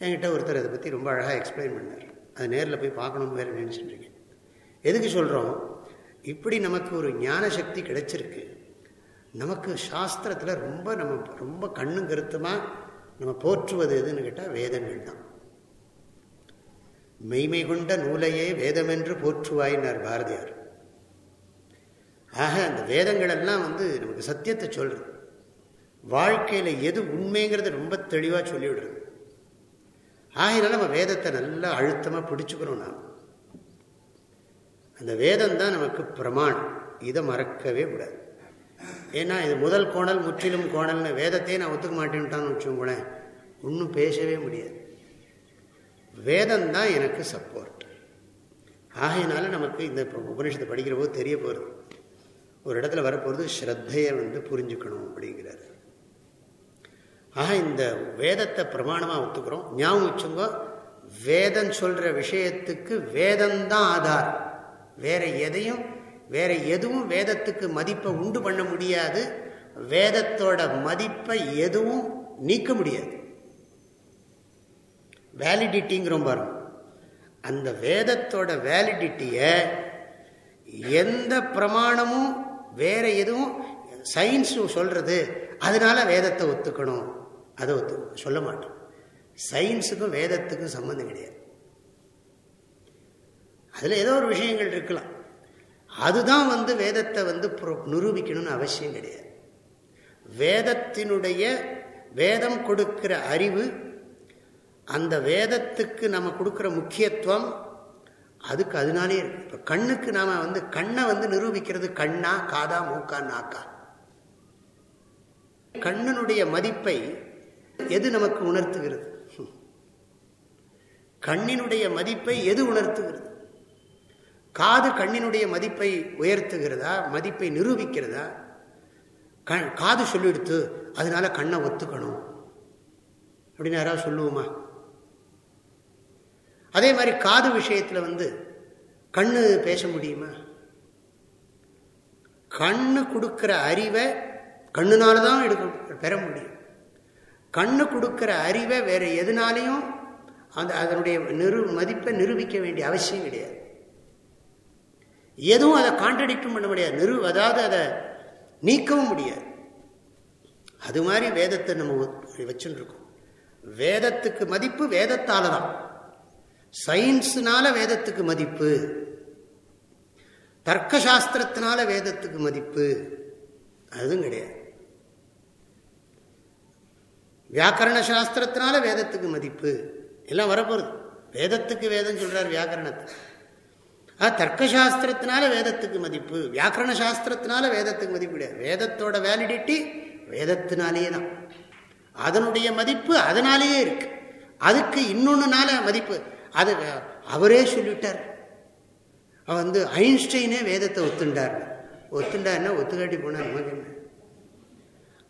என்கிட்ட ஒருத்தர் அதை பற்றி ரொம்ப அழகாக எக்ஸ்பிளைன் பண்ணார். அது நேரில் போய் பார்க்கணும்னு வேறு நினச்சிட்டு இருக்கேன். எதுக்கு சொல்கிறோம் இப்படி நமக்கு ஒரு ஞான சக்தி கிடைச்சிருக்கு. நமக்கு சாஸ்திரத்தில் ரொம்ப நம்ம ரொம்ப கண்ணும் கருத்துமாக நம்ம போற்றுவது எதுன்னு கேட்டால் வேதங்கள் தான். மெய்மை கொண்ட நூலையே வேதமென்று போற்றுவாயினார் பாரதியார். ஆக அந்த வேதங்கள் எல்லாம் வந்து நமக்கு சத்தியத்தை சொல்றது. வாழ்க்கையில் எது உண்மைங்கிறது ரொம்ப தெளிவாக சொல்லிவிடுறது. ஆகினால நம்ம வேதத்தை நல்லா அழுத்தமாக பிடிச்சுக்கிறோம் நாம். அந்த வேதம் தான் நமக்கு பிரமாணம். இதை மறக்கவே கூடாது. ஏன்னா இது முதல் கோணல் முற்றிலும் கோணல்னு வேதத்தையே நான் ஒத்துக்க மாட்டேன்ட்டான்னு வச்சுக்கோங்களேன். ஒன்றும் பேசவே முடியாது. வேதம் தான் எனக்கு சப்போர்ட் ஆகையினால நமக்கு இந்த உபனிஷத்தை படிக்கிற போது தெரிய போகிறது ஒரு இடத்துல வரப்போகிறது ஸ்ரத்தையை வந்து புரிஞ்சுக்கணும் அப்படிங்கிறார் ஆக இந்த வேதத்தை பிரமாணமாக ஒத்துக்கிறோம். ஞாபகம் வச்சுங்க வேதம் சொல்கிற விஷயத்துக்கு வேதம்தான் ஆதாரம். வேற எதையும் வேற எதுவும் வேதத்துக்கு மதிப்பை உண்டு பண்ண முடியாது. வேதத்தோட மதிப்பை எதுவும் நீக்க முடியாது. வேலிடிட்டிங்கிற பாருங்க. அந்த வேதத்தோட வேலிடிட்டியை எந்த பிரமாணமும் வேற எதுவும் சயின்ஸ் சொல்றது அதனால வேதத்தை ஒத்துக்கணும். அதை ஒத்து சொல்ல மாட்டோம். சயின்ஸுக்கும் வேதத்துக்கும் சம்மந்தம் கிடையாது. அதில் ஏதோ ஒரு விஷயங்கள் இருக்கலாம். அதுதான் வந்து வேதத்தை வந்து நிரூபிக்கணும்னு அவசியம் கிடையாது. வேதத்தினுடைய வேதம் கொடுக்கிற அறிவு அந்த வேதத்துக்கு நம்ம கொடுக்குற முக்கியத்துவம் அதுக்கு அதனாலே இருக்கு. இப்போ கண்ணுக்கு நாம் வந்து கண்ணை வந்து நிரூபிக்கிறது கண்ணா காதா மூக்கா நாக்கா? கண்ணனுடைய மதிப்பை எது நமக்கு உணர்த்துகிறது? கண்ணினுடைய மதிப்பை எது உணர்த்துகிறது? காது கண்ணினுடைய மதிப்பை உயர்த்துகிறதா? மதிப்பை நிரூபிக்கிறதா? காது சொல்லிடுத்து அதனால கண்ணை ஒத்துக்கணும். அப்படின்னு யாராவது சொல்லுவோமா? அதே மாதிரி காது விஷயத்தில் வந்து கண்ணு பேச முடியுமா? கண்ணு கொடுக்கிற அறிவை கண்ணுனால தான் எடுக்க பெற முடியும். கண்ணு கொடுக்கிற அறிவை வேற எதுனாலையும் அந்த அதனுடைய நிரு மதிப்பை நிரூபிக்க வேண்டிய அவசியம் கிடையாது. எதுவும் அதை கான்ட்ரடிக்டும் பண்ண முடியாது. நிறு அதாவது அதை நீக்கவும் முடியாது. அது மாதிரி வேதத்தை நம்ம வச்சுருக்கோம். இருக்கோம் வேதத்துக்கு மதிப்பு வேதத்தால தான். சயின்ஸுனால வேதத்துக்கு மதிப்பு. தர்க்க சாஸ்திரத்தினால வேதத்துக்கு மதிப்பு. அதுவும் கிடையாது. வியாக்கரண சாஸ்திரத்தினால வேதத்துக்கு மதிப்பு. எல்லாம் வரப்போகுது. வேதத்துக்கு வேதம் சொல்றார் வியாக்கரணத்தை. தர்க்க சாஸ்திரத்தினால வேதத்துக்கு மதிப்பு. வியாக்கரண சாஸ்திரத்தினால வேதத்துக்கு மதிப்பு கிடையாது. வேதத்தோட வேலிடிட்டி வேதத்தினாலேயே தான் அதனுடைய மதிப்பு அதனாலேயே இருக்கு. அதுக்கு இன்னொன்றுனால மதிப்பு. அது அவரே சொல்லிட்டார் வந்து ஐன்ஸ்டைனே வேதத்தை ஒத்துண்டார். ஒத்துண்டார்னா ஒத்துக்காட்டி போனார் நமக்கு என்ன?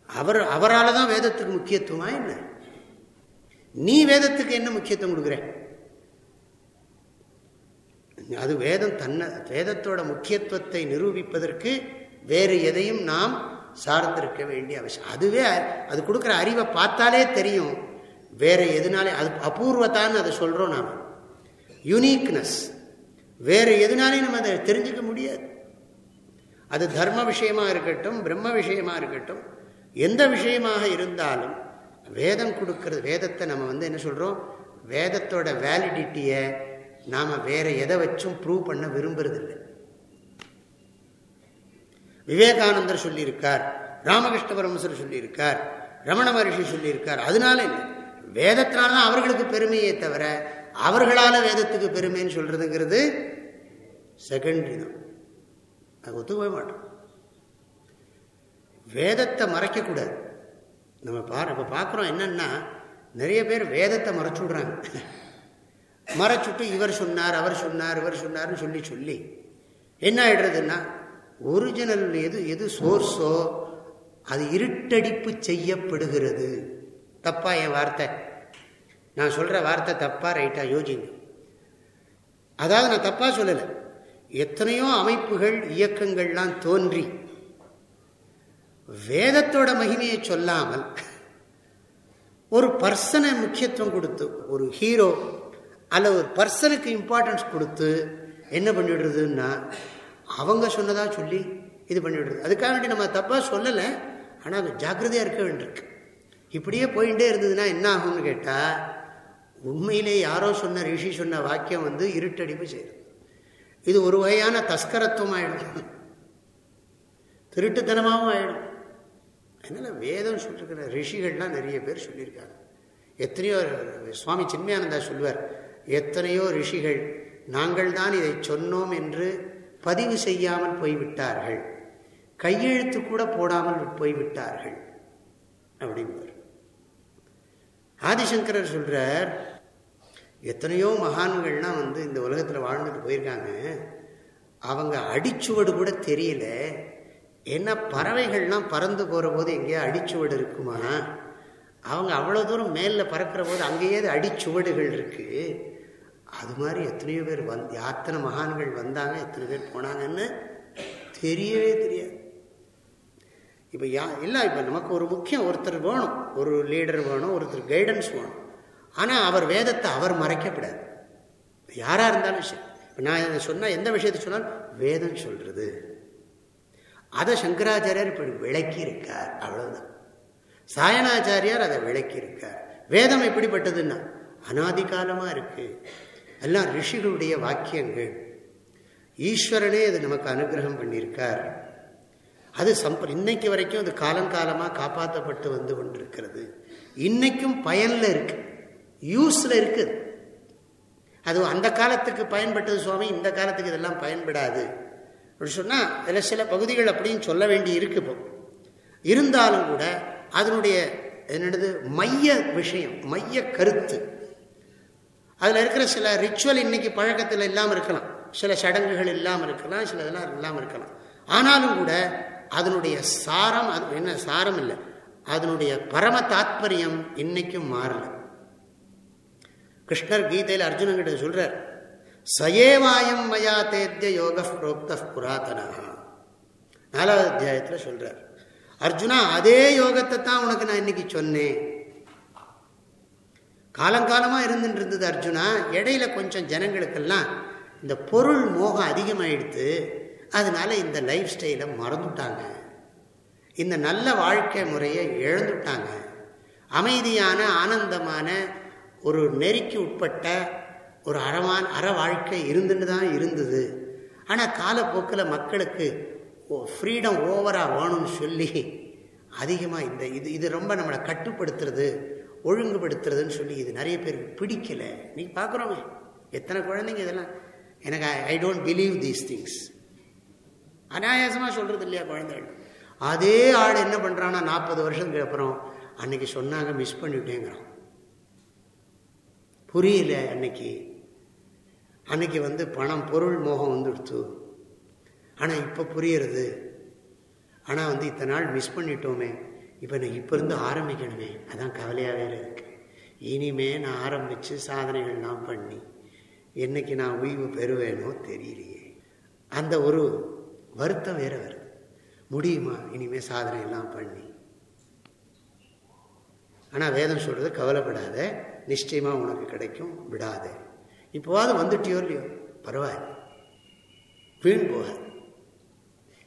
அவர் அவரால் தான் வேதத்துக்கு முக்கியத்துவமா என்ன? நீ வேதத்துக்கு என்ன முக்கியத்துவம் கொடுக்குற? அது வேதம் தன்னை வேதத்தோட முக்கியத்துவத்தை நிரூபிப்பதற்கு வேறு எதையும் நாம் சார்ந்திருக்க வேண்டிய அவசியம். அதுவே அது கொடுக்குற அறிவை பார்த்தாலே தெரியும். வேற எதுனாலே அது அபூர்வத்தான்னு அதை சொல்கிறோம் நாம். யுனீக்னஸ் வேறு எதுனாலையும் நம்ம அதை தெரிஞ்சுக்க முடியாது. அது தர்ம விஷயமாக இருக்கட்டும் பிரம்ம விஷயமாக இருக்கட்டும் எந்த விஷயமாக இருந்தாலும் வேதம் கொடுக்கறது வேதத்தை நம்ம வந்து என்ன சொல்கிறோம் வேதத்தோட வேலிடிட்டியை நாம் வேற எதை வச்சும் ப்ரூவ் பண்ண விரும்புறதில்லை. விவேகானந்தர் சொல்லியிருக்கார் ராமகிருஷ்ண பரமசர் சொல்லியிருக்கார் ரமண மகர்ஷி சொல்லியிருக்கார். அதனால இல்லை வேதத்தினால அவர்களுக்கு பெருமையே தவிர அவர்களால வேதத்துக்கு பெருமைன்னு சொல்றதுங்கிறது செகண்டரி தான். அது ஒத்துக்கவே மாட்டோம். வேதத்தை மறைக்கக்கூடாது. நம்ம பா இப்போ பார்க்குறோம் என்னன்னா நிறைய பேர் வேதத்தை மறைச்சு விடுறாங்க மறைச்சுட்டு இவர் சொன்னார் அவர் சொன்னார் இவர் சொன்னார்னு சொல்லி சொல்லி என்ன ஆயிடுறதுன்னா ஒரிஜினல் எது எது சோர்ஸோ அது இருட்டடிப்பு செய்யப்படுகிறது. தப்பா என் வார்த்தை. நான் சொல்கிற வார்த்தை தப்பா ரைட்டா யோசிங்க. அதாவது நான் தப்பா சொல்லலை. எத்தனையோ அமைப்புகள் இயக்கங்கள்லாம் தோன்றி வேதத்தோட மகிமையை சொல்லாமல் ஒரு பர்சனை முக்கியத்துவம் கொடுத்து ஒரு ஹீரோ அல்ல ஒரு பர்சனுக்கு இம்பார்ட்டன்ஸ் கொடுத்து என்ன பண்ணிவிடுறதுன்னா அவங்க சொன்னதாக சொல்லி இது பண்ணிவிடுறது அதுக்காக வேண்டி நம்ம தப்பாக சொல்லலை ஆனால் ஜாக்கிரதையாக இருக்க வேண்டியிருக்கு. இப்படியே போயிட்டே இருந்ததுன்னா என்ன ஆகும்னு கேட்டால் உண்மையிலே யாரோ சொன்ன ரிஷி சொன்ன வாக்கியம் வந்து இருட்டடிப்பு செய்கிறது இது ஒரு வகையான தஸ்கரத்துவம் ஆகிடும் திருட்டுத்தனமாகவும் ஆகிடும் அதனால் வேதம் சொல்லியிருக்கிற ரிஷிகள்லாம் நிறைய பேர் சொல்லியிருக்காங்க. எத்தனையோ சுவாமி சின்மயானந்தா சொல்வார் எத்தனையோ ரிஷிகள் நாங்கள் தான் இதை சொன்னோம் என்று பதிவு செய்யாமல் போய்விட்டார்கள். கையெழுத்து கூட போடாமல் போய்விட்டார்கள். அப்படின்பார் ஆதிசங்கரர் சொல்கிறார் எத்தனையோ மகான்கள்லாம் வந்து இந்த உலகத்தில் வாழ்ந்துட்டு போயிருக்காங்க. அவங்க அடிச்சுவடு கூட தெரியல. ஏன்னா பறவைகள்லாம் பறந்து போகிற போது எங்கேயா அடிச்சுவடு இருக்குமா? அவங்க அவ்வளோ தூரம் மேலில் பறக்கிற போது அங்கேயே அடிச்சுவடுகள் இருக்குது அது மாதிரி எத்தனையோ பேர் வந் யாத்தனை மகான்கள் வந்தாங்க எத்தனை பேர் போனாங்கன்னு தெரியவே தெரியாது. இப்போ யா இல்லை இப்போ நமக்கு ஒரு முக்கியம் ஒருத்தர் வேணும் ஒரு லீடர் வேணும் ஒருத்தர் கைடன்ஸ் வேணும். ஆனால் அவர் வேதத்தை அவர் மறைக்கப்படாது. யாராக இருந்தாலும் சரி. இப்போ நான் சொன்னால் எந்த விஷயத்தை சொன்னாலும் வேதம் சொல்கிறது அதை சங்கராச்சாரியார் இப்படி விளக்கி இருக்கார் அவ்வளவுதான். சாயனாச்சாரியார் அதை விளக்கி இருக்கார் வேதம் எப்படிப்பட்டதுன்னா அனாதி இருக்குது இருக்கு. எல்லாம் ரிஷிகளுடைய வாக்கியங்கள். ஈஸ்வரனே அது நமக்கு அனுகிரகம் பண்ணியிருக்கார். அது சம்ப இன்னைக்கு வரைக்கும் அது காலங்காலமாக காப்பாற்றப்பட்டு வந்து கொண்டிருக்கிறது. இன்னைக்கும் பயனில் இருக்கு. யூஸில் இருக்குது அது அந்த காலத்துக்கு பயன்பட்டது சுவாமி இந்த காலத்துக்கு இதெல்லாம் பயன்படாது. அப்படின்னு சொன்னால் இதில் சில பகுதிகள் அப்படின்னு சொல்ல வேண்டி இருக்கு இப்போ. இருந்தாலும் கூட அதனுடைய என்னது மைய விஷயம் மைய கருத்து அதில் இருக்கிற சில ரிச்சுவல் இன்னைக்கு பழக்கத்தில் இல்லாமல் இருக்கலாம். சில சடங்குகள் இல்லாமல் இருக்கலாம் சில இதெல்லாம் இல்லாமல் இருக்கலாம். ஆனாலும் கூட அதனுடைய சாரம் அது என்ன சாரம் இல்லை. அதனுடைய பரம தாத்பரியம் இன்னைக்கும் மாறல. கிருஷ்ணர் கீதையில் அர்ஜுனங்கிட்ட சொல்றார் சயேவாயம் மயா தேத்திய யோக புரோக்த புராதனா நாலாவது அத்தியாயத்தில் சொல்றார் அர்ஜுனா அதே யோகத்தை தான் உனக்கு நான் இன்னைக்கு சொன்னேன். காலங்காலமாக இருந்துட்டு இருந்தது அர்ஜுனா இடையில கொஞ்சம் ஜனங்களுக்கெல்லாம் இந்த பொருள் மோகம் அதிகமாகிடுத்து அதனால இந்த லைஃப் ஸ்டைலை மறந்துட்டாங்க. இந்த நல்ல வாழ்க்கை முறையை இழந்துட்டாங்க. அமைதியான ஆனந்தமான ஒரு நெருக்கி உட்பட்ட ஒரு அறமான அற வாழ்க்கை இருந்துட்டு தான் இருந்தது. ஆனால் காலப்போக்கில் மக்களுக்கு ஃப்ரீடம் ஓவராக வேணும்னு சொல்லி அதிகமாக இந்த இது இது ரொம்ப நம்மளை கட்டுப்படுத்துறது ஒழுங்குபடுத்துறதுன்னு சொல்லி இது நிறைய பேருக்கு பிடிக்கலை. நீ பார்க்குறோமே. எத்தனை குழந்தைங்க இதெல்லாம்? எனக்கு I don't believe these things அனாயாசமாக சொல்கிறது இல்லையா குழந்தைகள்? அதே ஆள் என்ன பண்ணுறான்னா நாற்பது வருஷத்துக்கு அப்புறம் அன்னைக்கு சொன்னாங்க மிஸ் பண்ணிவிட்டேங்கிறான் புரியல அன்னைக்கு. அன்னைக்கு வந்து பணம் பொருள் மோகம் வந்துடுத்து. ஆனால் இப்போ புரியறது. ஆனால் வந்து இத்தனை நாள் மிஸ் பண்ணிட்டோமே. இப்போ நான் இப்போ இருந்து ஆரம்பிக்கணுமே. அதான் கவலையாகவே இருக்கு. இனிமே நான் ஆரம்பித்து சாதனைகள்லாம் பண்ணி என்னைக்கு நான் ஓய்வு பெறுவேனோ தெரியலையே. அந்த ஒரு வருத்தம் வேற வருது. முடியுமா? இனிமே சாதனை எல்லாம் பண்ணி. ஆனால் வேதம் சொல்றது கவலைப்படாத. நிச்சயமா உனக்கு கிடைக்கும். விடாத. இப்போவாது வந்துட்டியோ இல்லையோ? பரவாயில்ல. வீண் போகாது.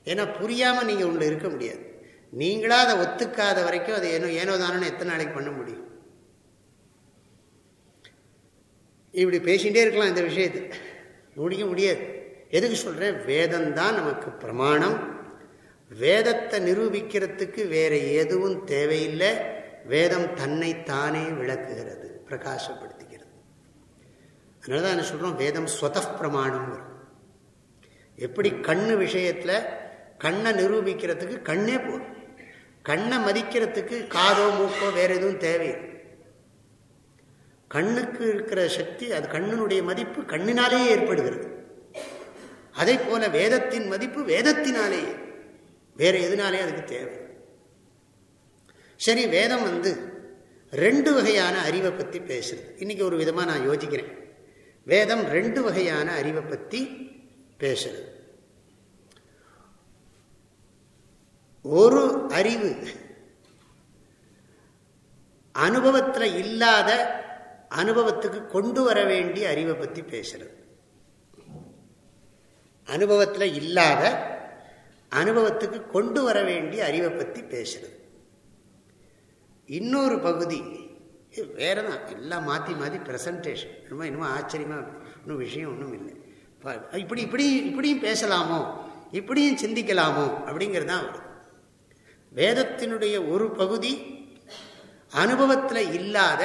ஏன்னா புரியாம நீங்கள் உள்ள இருக்க முடியாது. நீங்களா அதை ஒத்துக்காத வரைக்கும் அதை ஏனோ ஏனோ தானே எத்தனை நாளைக்கு பண்ண முடியும்? இப்படி பேசிகிட்டே இருக்கலாம் இந்த விஷயத்தை. முடிக்க முடியாது. எதுக்கு சொல்கிறேன் வேதம் தான் நமக்கு பிரமாணம். வேதத்தை நிரூபிக்கிறதுக்கு வேற எதுவும் தேவையில்லை. வேதம் தன்னை தானே விளக்குகிறது பிரகாசப்படுத்துகிறது. அதனால தான் என்ன சொல்கிறோம் வேதம் ஸ்வத பிரமாணம் எப்படி கண்ணு விஷயத்தில் கண்ணை நிரூபிக்கிறதுக்கு கண்ணே போதும். கண்ணை மதிக்கிறதுக்கு காதோ மூக்கோ வேற எதுவும் தேவை கண்ணுக்கு இருக்கிற சக்தி அது கண்ணினுடைய மதிப்பு கண்ணினாலேயே ஏற்படுகிறது. அதே போல வேதத்தின் மதிப்பு வேதத்தினாலேயே. வேற எதுனாலே அதுக்கு தேவை? சரி வேதம் வந்து ரெண்டு வகையான அறிவை பற்றி பேசுறது இன்னைக்கு ஒரு விதமாக நான் யோசிக்கிறேன். வேதம் ரெண்டு வகையான அறிவை பற்றி பேசுறது ஒரு அறிவு. அனுபவத்தில் இல்லாத அனுபவத்துக்கு கொண்டு வர வேண்டிய அறிவை பற்றி பேசுறது. அனுபவத்தில் இல்லாத அனுபவத்துக்கு கொண்டு வர வேண்டிய அறிவை பற்றி பேசுறது. இன்னொரு பகுதி வேற தான் எல்லாம் மாற்றி மாற்றி ப்ரெசன்டேஷன் இன்னும் இன்னும் ஆச்சரியமாக இன்னும் விஷயம் ஒன்றும் இல்லை. இப்படி இப்படி இப்படியும் பேசலாமோ? இப்படியும் சிந்திக்கலாமோ? அப்படிங்கிறது தான் வருது. வேதத்தினுடைய ஒரு பகுதி அனுபவத்தில் இல்லாத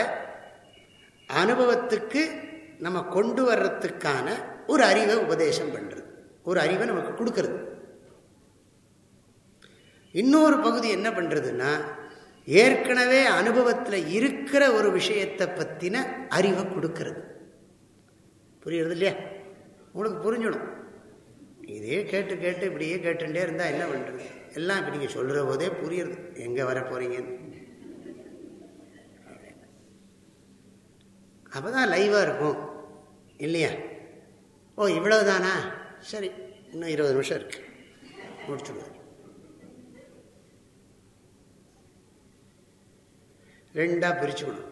அனுபவத்துக்கு நம்ம கொண்டு வர்றதுக்கான ஒரு அறிவை உபதேசம் பண்ணுறது ஒரு அறிவை நமக்கு கொடுக்கறது. இன்னொரு பகுதி என்ன பண்ணுறதுன்னா ஏற்கனவே அனுபவத்தில் இருக்கிற ஒரு விஷயத்தை பற்றின அறிவை கொடுக்கறது. புரியுறது இல்லையா? உங்களுக்கு புரிஞ்சிடும். இதே கேட்டு கேட்டு இப்படியே கேட்டுட்டே இருந்தால் என்ன பண்ணுறது எல்லாம் இப்போ நீங்கள் சொல்கிற போதே புரியுறது எங்கே வர போகிறீங்கன்னு அப்போ தான் லைவாக இருக்கும். இல்லையா? ஓ இவ்வளவுதானா? சரி இன்னும் இருபது நிமிஷம் இருக்கு. முடிச்சுடுவார் ரெண்டாக பிரிச்சுக்கணும்.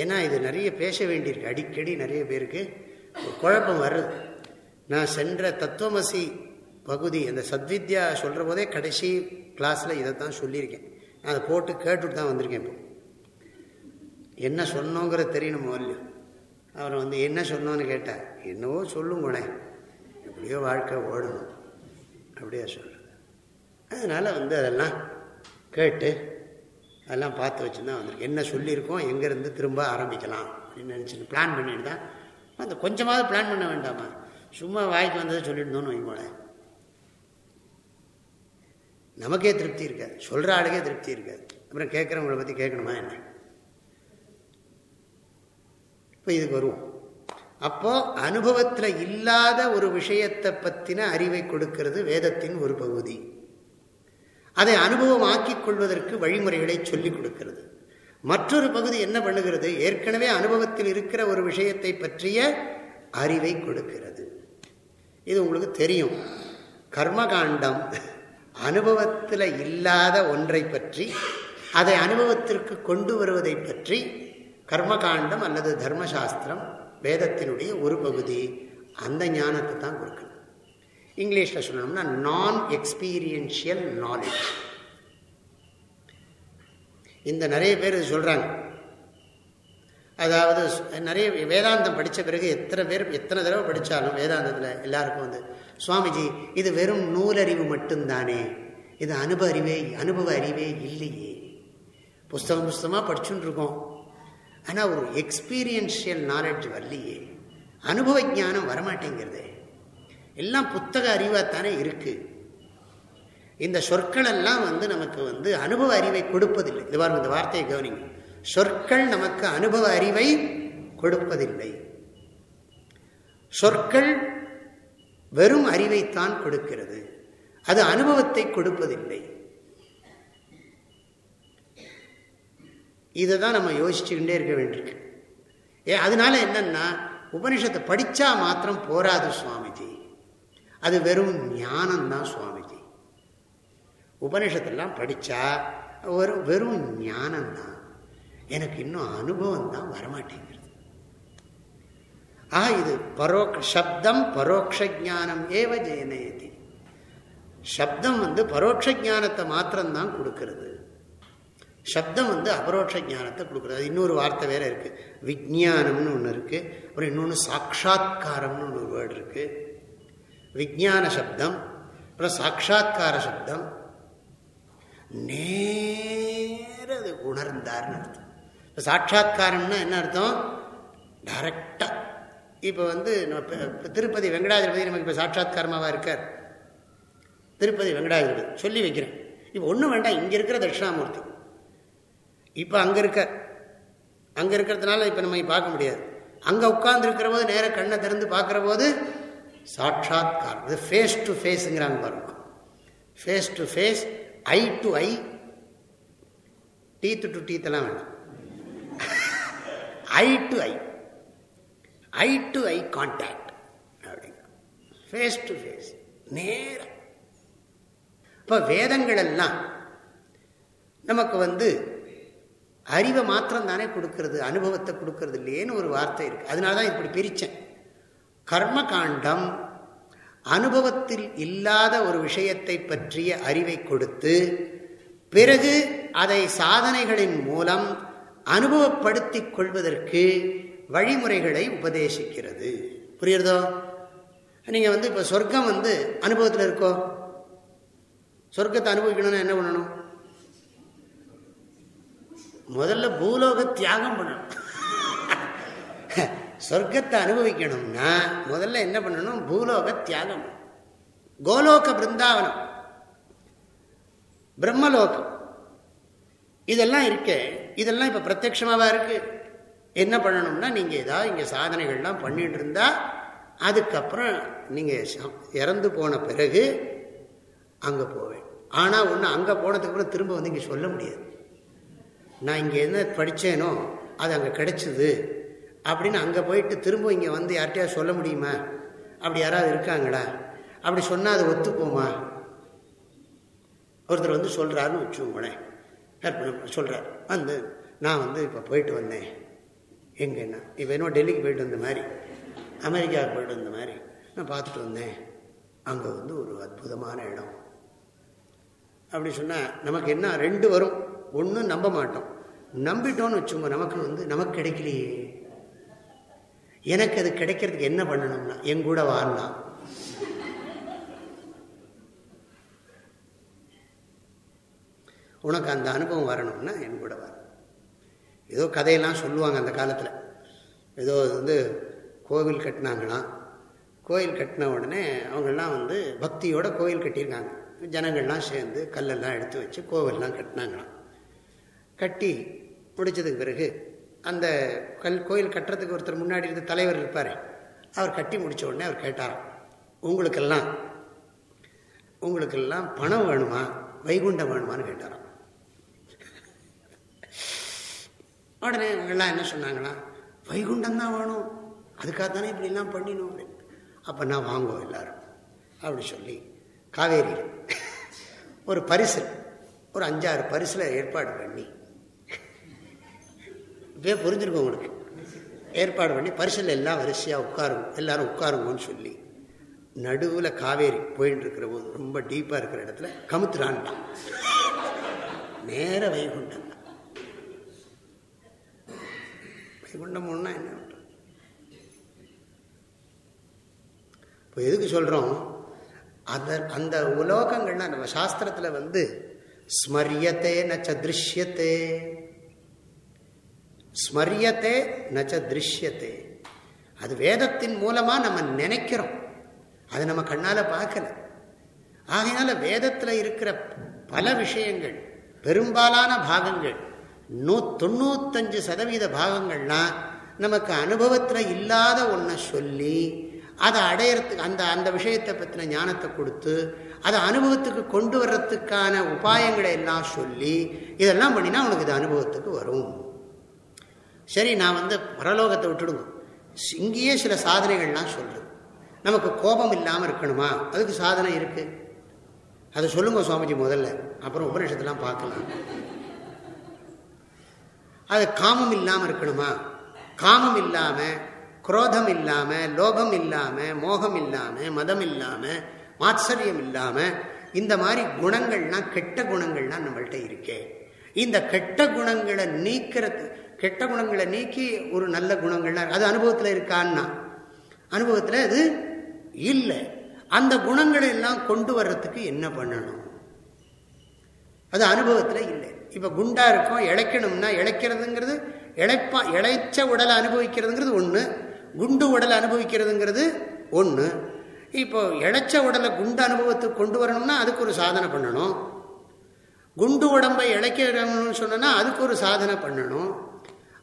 ஏன்னா இது நிறைய பேச வேண்டியிருக்கு. அடிக்கடி நிறைய பேருக்கு குழப்பம் வருது. நான் சென்ற தத்துவமசி பகுதி அந்த சத்வித்யா சொல்கிற போதே கடைசி கிளாஸில் இதை தான் சொல்லியிருக்கேன். நான் அதை போட்டு கேட்டுட்டு தான் வந்திருக்கேன் இப்போ. என்ன சொன்னோங்கிற தெரியணும் இல்லையோ? அவரை வந்து என்ன சொன்னோன்னு கேட்டார். என்னவோ சொல்லுங்கண்ணே எப்படியோ வாழ்க்கை ஓடணும். அப்படியே சொல்கிறது அதனால் வந்து அதெல்லாம் கேட்டு அதெல்லாம் பார்த்து வச்சு தான் வந்திருக்கு என்ன சொல்லியிருக்கோம் எங்கேருந்து திரும்ப ஆரம்பிக்கலாம் அப்படின்னு நினச்சின்னு பிளான் பண்ணிட்டு தான். அந்த கொஞ்சமாவது பிளான் பண்ண வேண்டாமா? சும்மா வாய்க்கு வந்ததை சொல்லியிருந்தோன்னு வைங்களேன் நமக்கே திருப்தி இருக்காது. சொல்கிற ஆளுக்கே திருப்தி இருக்காது. அப்புறம் கேட்குறவங்கள பற்றி கேட்கணுமா என்ன? இப்போ இதுக்கு வருவோம். அப்போது அனுபவத்தில் இல்லாத ஒரு விஷயத்தை பற்றின அறிவை கொடுக்கிறது வேதத்தின் ஒரு பகுதி. அதை அனுபவமாக்கிக் கொள்வதற்கு வழிமுறைகளை சொல்லிக் கொடுக்கிறது. மற்றொரு பகுதி என்ன பண்ணுகிறது? ஏற்கனவே அனுபவத்தில் இருக்கிற ஒரு விஷயத்தை பற்றிய அறிவை கொடுக்கிறது. இது உங்களுக்கு தெரியும். கர்மகாண்டம் அனுபவத்தில் இல்லாத ஒன்றை பற்றி அதை அனுபவத்திற்கு கொண்டு வருவதை பற்றி கர்மகாண்டம் அல்லது தர்மசாஸ்திரம் வேதத்தினுடைய ஒரு பகுதி. அந்த ஞானத்தை தான் கொடுக்கணும். இங்கிலீஷில் சொல்லணும்னா நான் எக்ஸ்பீரியன்ஷியல் நாலேஜ் இந்த நிறைய பேர் சொல்கிறாங்க அதாவது நிறைய வேதாந்தம் படித்த பிறகு எத்தனை பேர் எத்தனை தடவை படித்தாலும் வேதாந்தத்தில் எல்லாருக்கும் வந்து சுவாமிஜி இது வெறும் நூலறிவு மட்டும்தானே. இது அனுபவ அறிவே அனுபவ அறிவே இல்லையே. புஸ்தகம் புஸ்தமாக படிச்சுன்னு இருக்கோம். ஆனால் ஒரு எக்ஸ்பீரியன்ஷியல் நாலெட்ஜ் வரலையே. அனுபவ ஜானம் வரமாட்டேங்கிறது. எல்லாம் புத்தக அறிவாகத்தானே இருக்குது இந்த சொற்கள் எல்லாம் வந்து நமக்கு வந்து அனுபவ அறிவை கொடுப்பதில்லை. இது பாருங்க இந்த வார்த்தையை கவனிங்க. சொற்கள் நமக்கு அனுபவ அறிவை கொடுப்பதில்லை. சொற்கள் வெறும் அறிவைத்தான் கொடுக்கிறது. அது அனுபவத்தை கொடுப்பதில்லை. இதை தான் நம்ம யோசிச்சுக்கிட்டே இருக்க வேண்டியிருக்கு. ஏ அதனால என்னன்னா உபனிஷத்தை படித்தா மாத்திரம் போராது சுவாமிஜி. அது வெறும் ஞானம்தான் சுவாமிஜி. உபனிஷத்தெல்லாம் படித்தா ஒரு வெறும் ஞானம்தான். எனக்கு இன்னும் அனுபவம் தான் வரமாட்டேங்கிறது. ஆ இது பரோக் சப்தம் பரோட்ச ஜானம் ஏவ ஜெயனயதி சப்தம் வந்து பரோட்ச ஜானத்தை மாத்திரம்தான் கொடுக்கறது. சப்தம் வந்து அபரோட்ச ஜானத்தை கொடுக்குறது. இன்னொரு வார்த்தை வேற இருக்கு. விஜானம்னு ஒன்று இருக்கு. அப்புறம் இன்னொன்று சாட்சா்காரம்னு ஒன்று வேர்டு இருக்கு. விஜான சப்தம் அப்புறம் சாட்சா்கார சப்தம். நேரது உணர்ந்தார்னு அர்த்தம். இப்போ சாட்சா்காரம்னா என்ன அர்த்தம்? டைரக்டாக இப்போ வந்து திருப்பதி வெங்கடாஜலபதி நமக்கு இப்போ சாட்சா்காரமாவா இருக்கார். திருப்பதி வெங்கடாஜலபதி. சொல்லி வைக்கிறேன். இப்போ ஒன்றும் வேண்டாம் இங்கே இருக்கிற தட்சிணாமூர்த்தி. இப்போ அங்கே இருக்க அங்கே இருக்கிறதுனால இப்போ நம்ம பார்க்க முடியாது. அங்கே உட்கார்ந்துருக்கிற போது நேராக கண்ணை திறந்து பார்க்குற போது சாட்சாத்காரம். இது ஃபேஸ் டு ஃபேஸுங்கிறாங்க பாருங்க. Face to face eye to eye teeth to டீத்தெல்லாம் வேண்டாம். Eye to eye eye to eye contact அப்படிங்க. ஃபேஸ் டு ஃபேஸ் நேரம் இப்போ வேதங்கள் எல்லாம் நமக்கு வந்து அறிவை மாத்திரம் தானே கொடுக்கறது அனுபவத்தை கொடுக்கறது இல்லையேன்னு ஒரு வார்த்தை இருக்கு. அதனால தான் இப்படி பிரித்தேன் கர்ம காண்டம் அனுபவத்தில் இல்லாத ஒரு விஷயத்தை பற்றிய அறிவை கொடுத்து பிறகு அதை சாதனைகளின் மூலம் அனுபவப்படுத்திக் கொள்வதற்கு வழிமுறைகளை உபதேசிக்கிறது. புரியுறதோ நீங்கள் வந்து இப்போ சொர்க்கம் வந்து அனுபவத்தில் இருக்கோ? சொர்க்கத்தை அனுபவிக்கணும்னா என்ன பண்ணணும்? முதல்ல பூலோக தியாகம் பண்ணணும். சொர்க்கத்தை அனுபவிக்கணும்னா முதல்ல என்ன பண்ணணும்? பூலோக தியாகம். கோலோக பிருந்தாவனம். பிரம்மலோகம். இதெல்லாம் இருக்கேன் இதெல்லாம் இப்போ பிரத்யமாவா இருக்கு? என்ன பண்ணணும்னா நீங்கள் ஏதாவது இங்கே சாதனைகள்லாம் பண்ணிட்டு இருந்தா அதுக்கப்புறம் நீங்கள் இறந்து போன பிறகு அங்கே போவேன். ஆனால் ஒன்று அங்கே போனதுக்கப்புறம் திரும்ப வந்து இங்கே சொல்ல முடியாது. நான் இங்கே என்ன படித்தேனோ அது அங்கே கிடைச்சிது. அப்படின்னு அங்கே போயிட்டு திரும்ப இங்கே வந்து யார்கிட்டயாவது சொல்ல முடியுமா? அப்படி யாராவது இருக்காங்களா? அப்படி சொன்னால் அது ஒத்துப்போமா? ஒருத்தர் வந்து சொல்கிறாருன்னு வச்சுக்கோங்களேன். கற்பனை சொல்கிறார் வந்து நான் வந்து இப்போ போயிட்டு வந்தேன். எங்கன்னா? இப்போ என்ன டெல்லிக்கு போயிட்டு வந்த மாதிரி. அமெரிக்காவுக்கு போயிட்டு வந்த மாதிரி. நான் பார்த்துட்டு வந்தேன். அங்கே வந்து ஒரு அற்புதமான இடம். அப்படி சொன்னால் நமக்கு என்ன? ரெண்டு வரும். ஒன்றும் நம்ப மாட்டோம். நம்பிட்டோன்னு வச்சுக்கோங்க நமக்கு வந்து நமக்கு கிடைக்கலையே. எனக்கு அது கிடைக்கிறதுக்கு என்ன பண்ணணும்னா எங்கூட வாழலாம். உனக்கு அந்த அனுபவம் வரணும்னா என் கூட வர ஏதோ கதையெல்லாம் சொல்லுவாங்க அந்த காலத்தில். ஏதோ வந்து கோவில் கட்டினாங்களாம். கோயில் கட்டின உடனே அவங்கெல்லாம் வந்து பக்தியோட கோயில் கட்டியிருக்காங்க. ஜனங்கள்லாம் சேர்ந்து கல்லெல்லாம் எடுத்து வச்சு கோவில்லாம் கட்டினாங்களாம். கட்டி முடிச்சதுக்கு பிறகு அந்த கல் கோயில் கட்டுறதுக்கு ஒருத்தர் முன்னாடி இருந்த தலைவர் இருப்பார். அவர் கட்டி முடித்த உடனே அவர் கேட்டாராம் உங்களுக்கெல்லாம் உங்களுக்கெல்லாம் பணம் வேணுமா? வைகுண்டம் வேணுமான்னு கேட்டாராம். உடனே இவங்கெல்லாம் என்ன சொன்னாங்களாம் வைகுண்டம் தான் வேணும். அதுக்காக தானே இப்படிலாம் பண்ணினோம் அப்படின்னு. அப்போ நான் வாங்குவோம் எல்லாரும். அப்படி சொல்லி காவேரியில் ஒரு பரிசு ஒரு அஞ்சாறு பரிசில் ஏற்பாடு பண்ணி இப்பயே புரிஞ்சிருக்கும் உங்களுக்கு. ஏற்பாடு பண்ணி பரிசில் எல்லாம் வரிசையாக உட்காருங்க எல்லாரும் உட்காருங்கன்னு சொல்லி நடுவில் காவேரி போயிட்டு இருக்கிற போது ரொம்ப டீப்பாக இருக்கிற இடத்துல கமுத்துறான்ட்டான் நேர வைகுண்டம். வைகுண்டம் என்ன இப்போ எதுக்கு சொல்கிறோம் அந்த அந்த உலோகங்கள்லாம் நம்ம சாஸ்திரத்தில் வந்து ஸ்மரியத்தே நச்ச திருஷ்யத்தே. ஸ்மரியத்தே நச்ச திருஷ்யத்தே. அது வேதத்தின் மூலமாக நம்ம நினைக்கிறோம். அது நம்ம கண்ணால் பார்க்கல. ஆகையினால வேதத்தில் இருக்கிற பல விஷயங்கள் பெரும்பாலான பாகங்கள் நூ தொண்ணூத்தஞ்சு சதவீத பாகங்கள்லாம் நமக்கு அனுபவத்தில் இல்லாத ஒன்றை சொல்லி அதை அடையிறதுக்கு அந்த அந்த விஷயத்தை பற்றின ஞானத்தை கொடுத்து அதை அனுபவத்துக்கு கொண்டு வர்றதுக்கான உபாயங்களை எல்லாம் சொல்லி இதெல்லாம் பண்ணினா உனக்கு இது அனுபவத்துக்கு வரும். சரி நான் வந்து பரலோகத்தை விட்டுடுவோம் இங்கேயே சில சாதனைகள்லாம் சொல்லுது நமக்கு கோபம் இல்லாமல் இருக்கணுமா? அதுக்கு சாதனை இருக்குது அதை சொல்லுங்க சுவாமிஜி முதல்ல. அப்புறம் உபநிஷத்துலாம் பார்க்கலாம். அது காமம் இல்லாமல் இருக்கணுமா? காமம் இல்லாமல் குரோதம் இல்லாமல் லோபம் இல்லாமல் மோகம் இல்லாமல் மதம் இல்லாமல் மாத்சரியம் இல்லாமல் இந்த மாதிரி குணங்கள்லாம் கெட்ட குணங்கள்லாம் நம்மள்கிட்ட இருக்கே. இந்த கெட்ட குணங்களை நீக்கிறது கெட்ட குணங்களை நீக்கி ஒரு நல்ல குணங்கள்லாம் அது அனுபவத்தில் இருக்கான்னா? அனுபவத்தில் அது இல்லை. அந்த குணங்களை எல்லாம் கொண்டு வர்றதுக்கு என்ன பண்ணணும்? அது அனுபவத்தில் இல்லை. இப்போ குண்டாக இருக்கும் இழைக்கணும்னா இழைக்கிறதுங்கிறது இழைப்பா இழைச்ச உடலை அனுபவிக்கிறதுங்கிறது ஒன்று குண்டு உடலை அனுபவிக்கிறதுங்கிறது ஒன்று இப்போ இழைச்ச உடலை குண்டு அனுபவத்துக்கு கொண்டு வரணும்னா அதுக்கு ஒரு சாதனை பண்ணணும். குண்டு உடம்பை இழைக்கணும்னு சொன்னோன்னா அதுக்கு ஒரு சாதனை பண்ணணும்.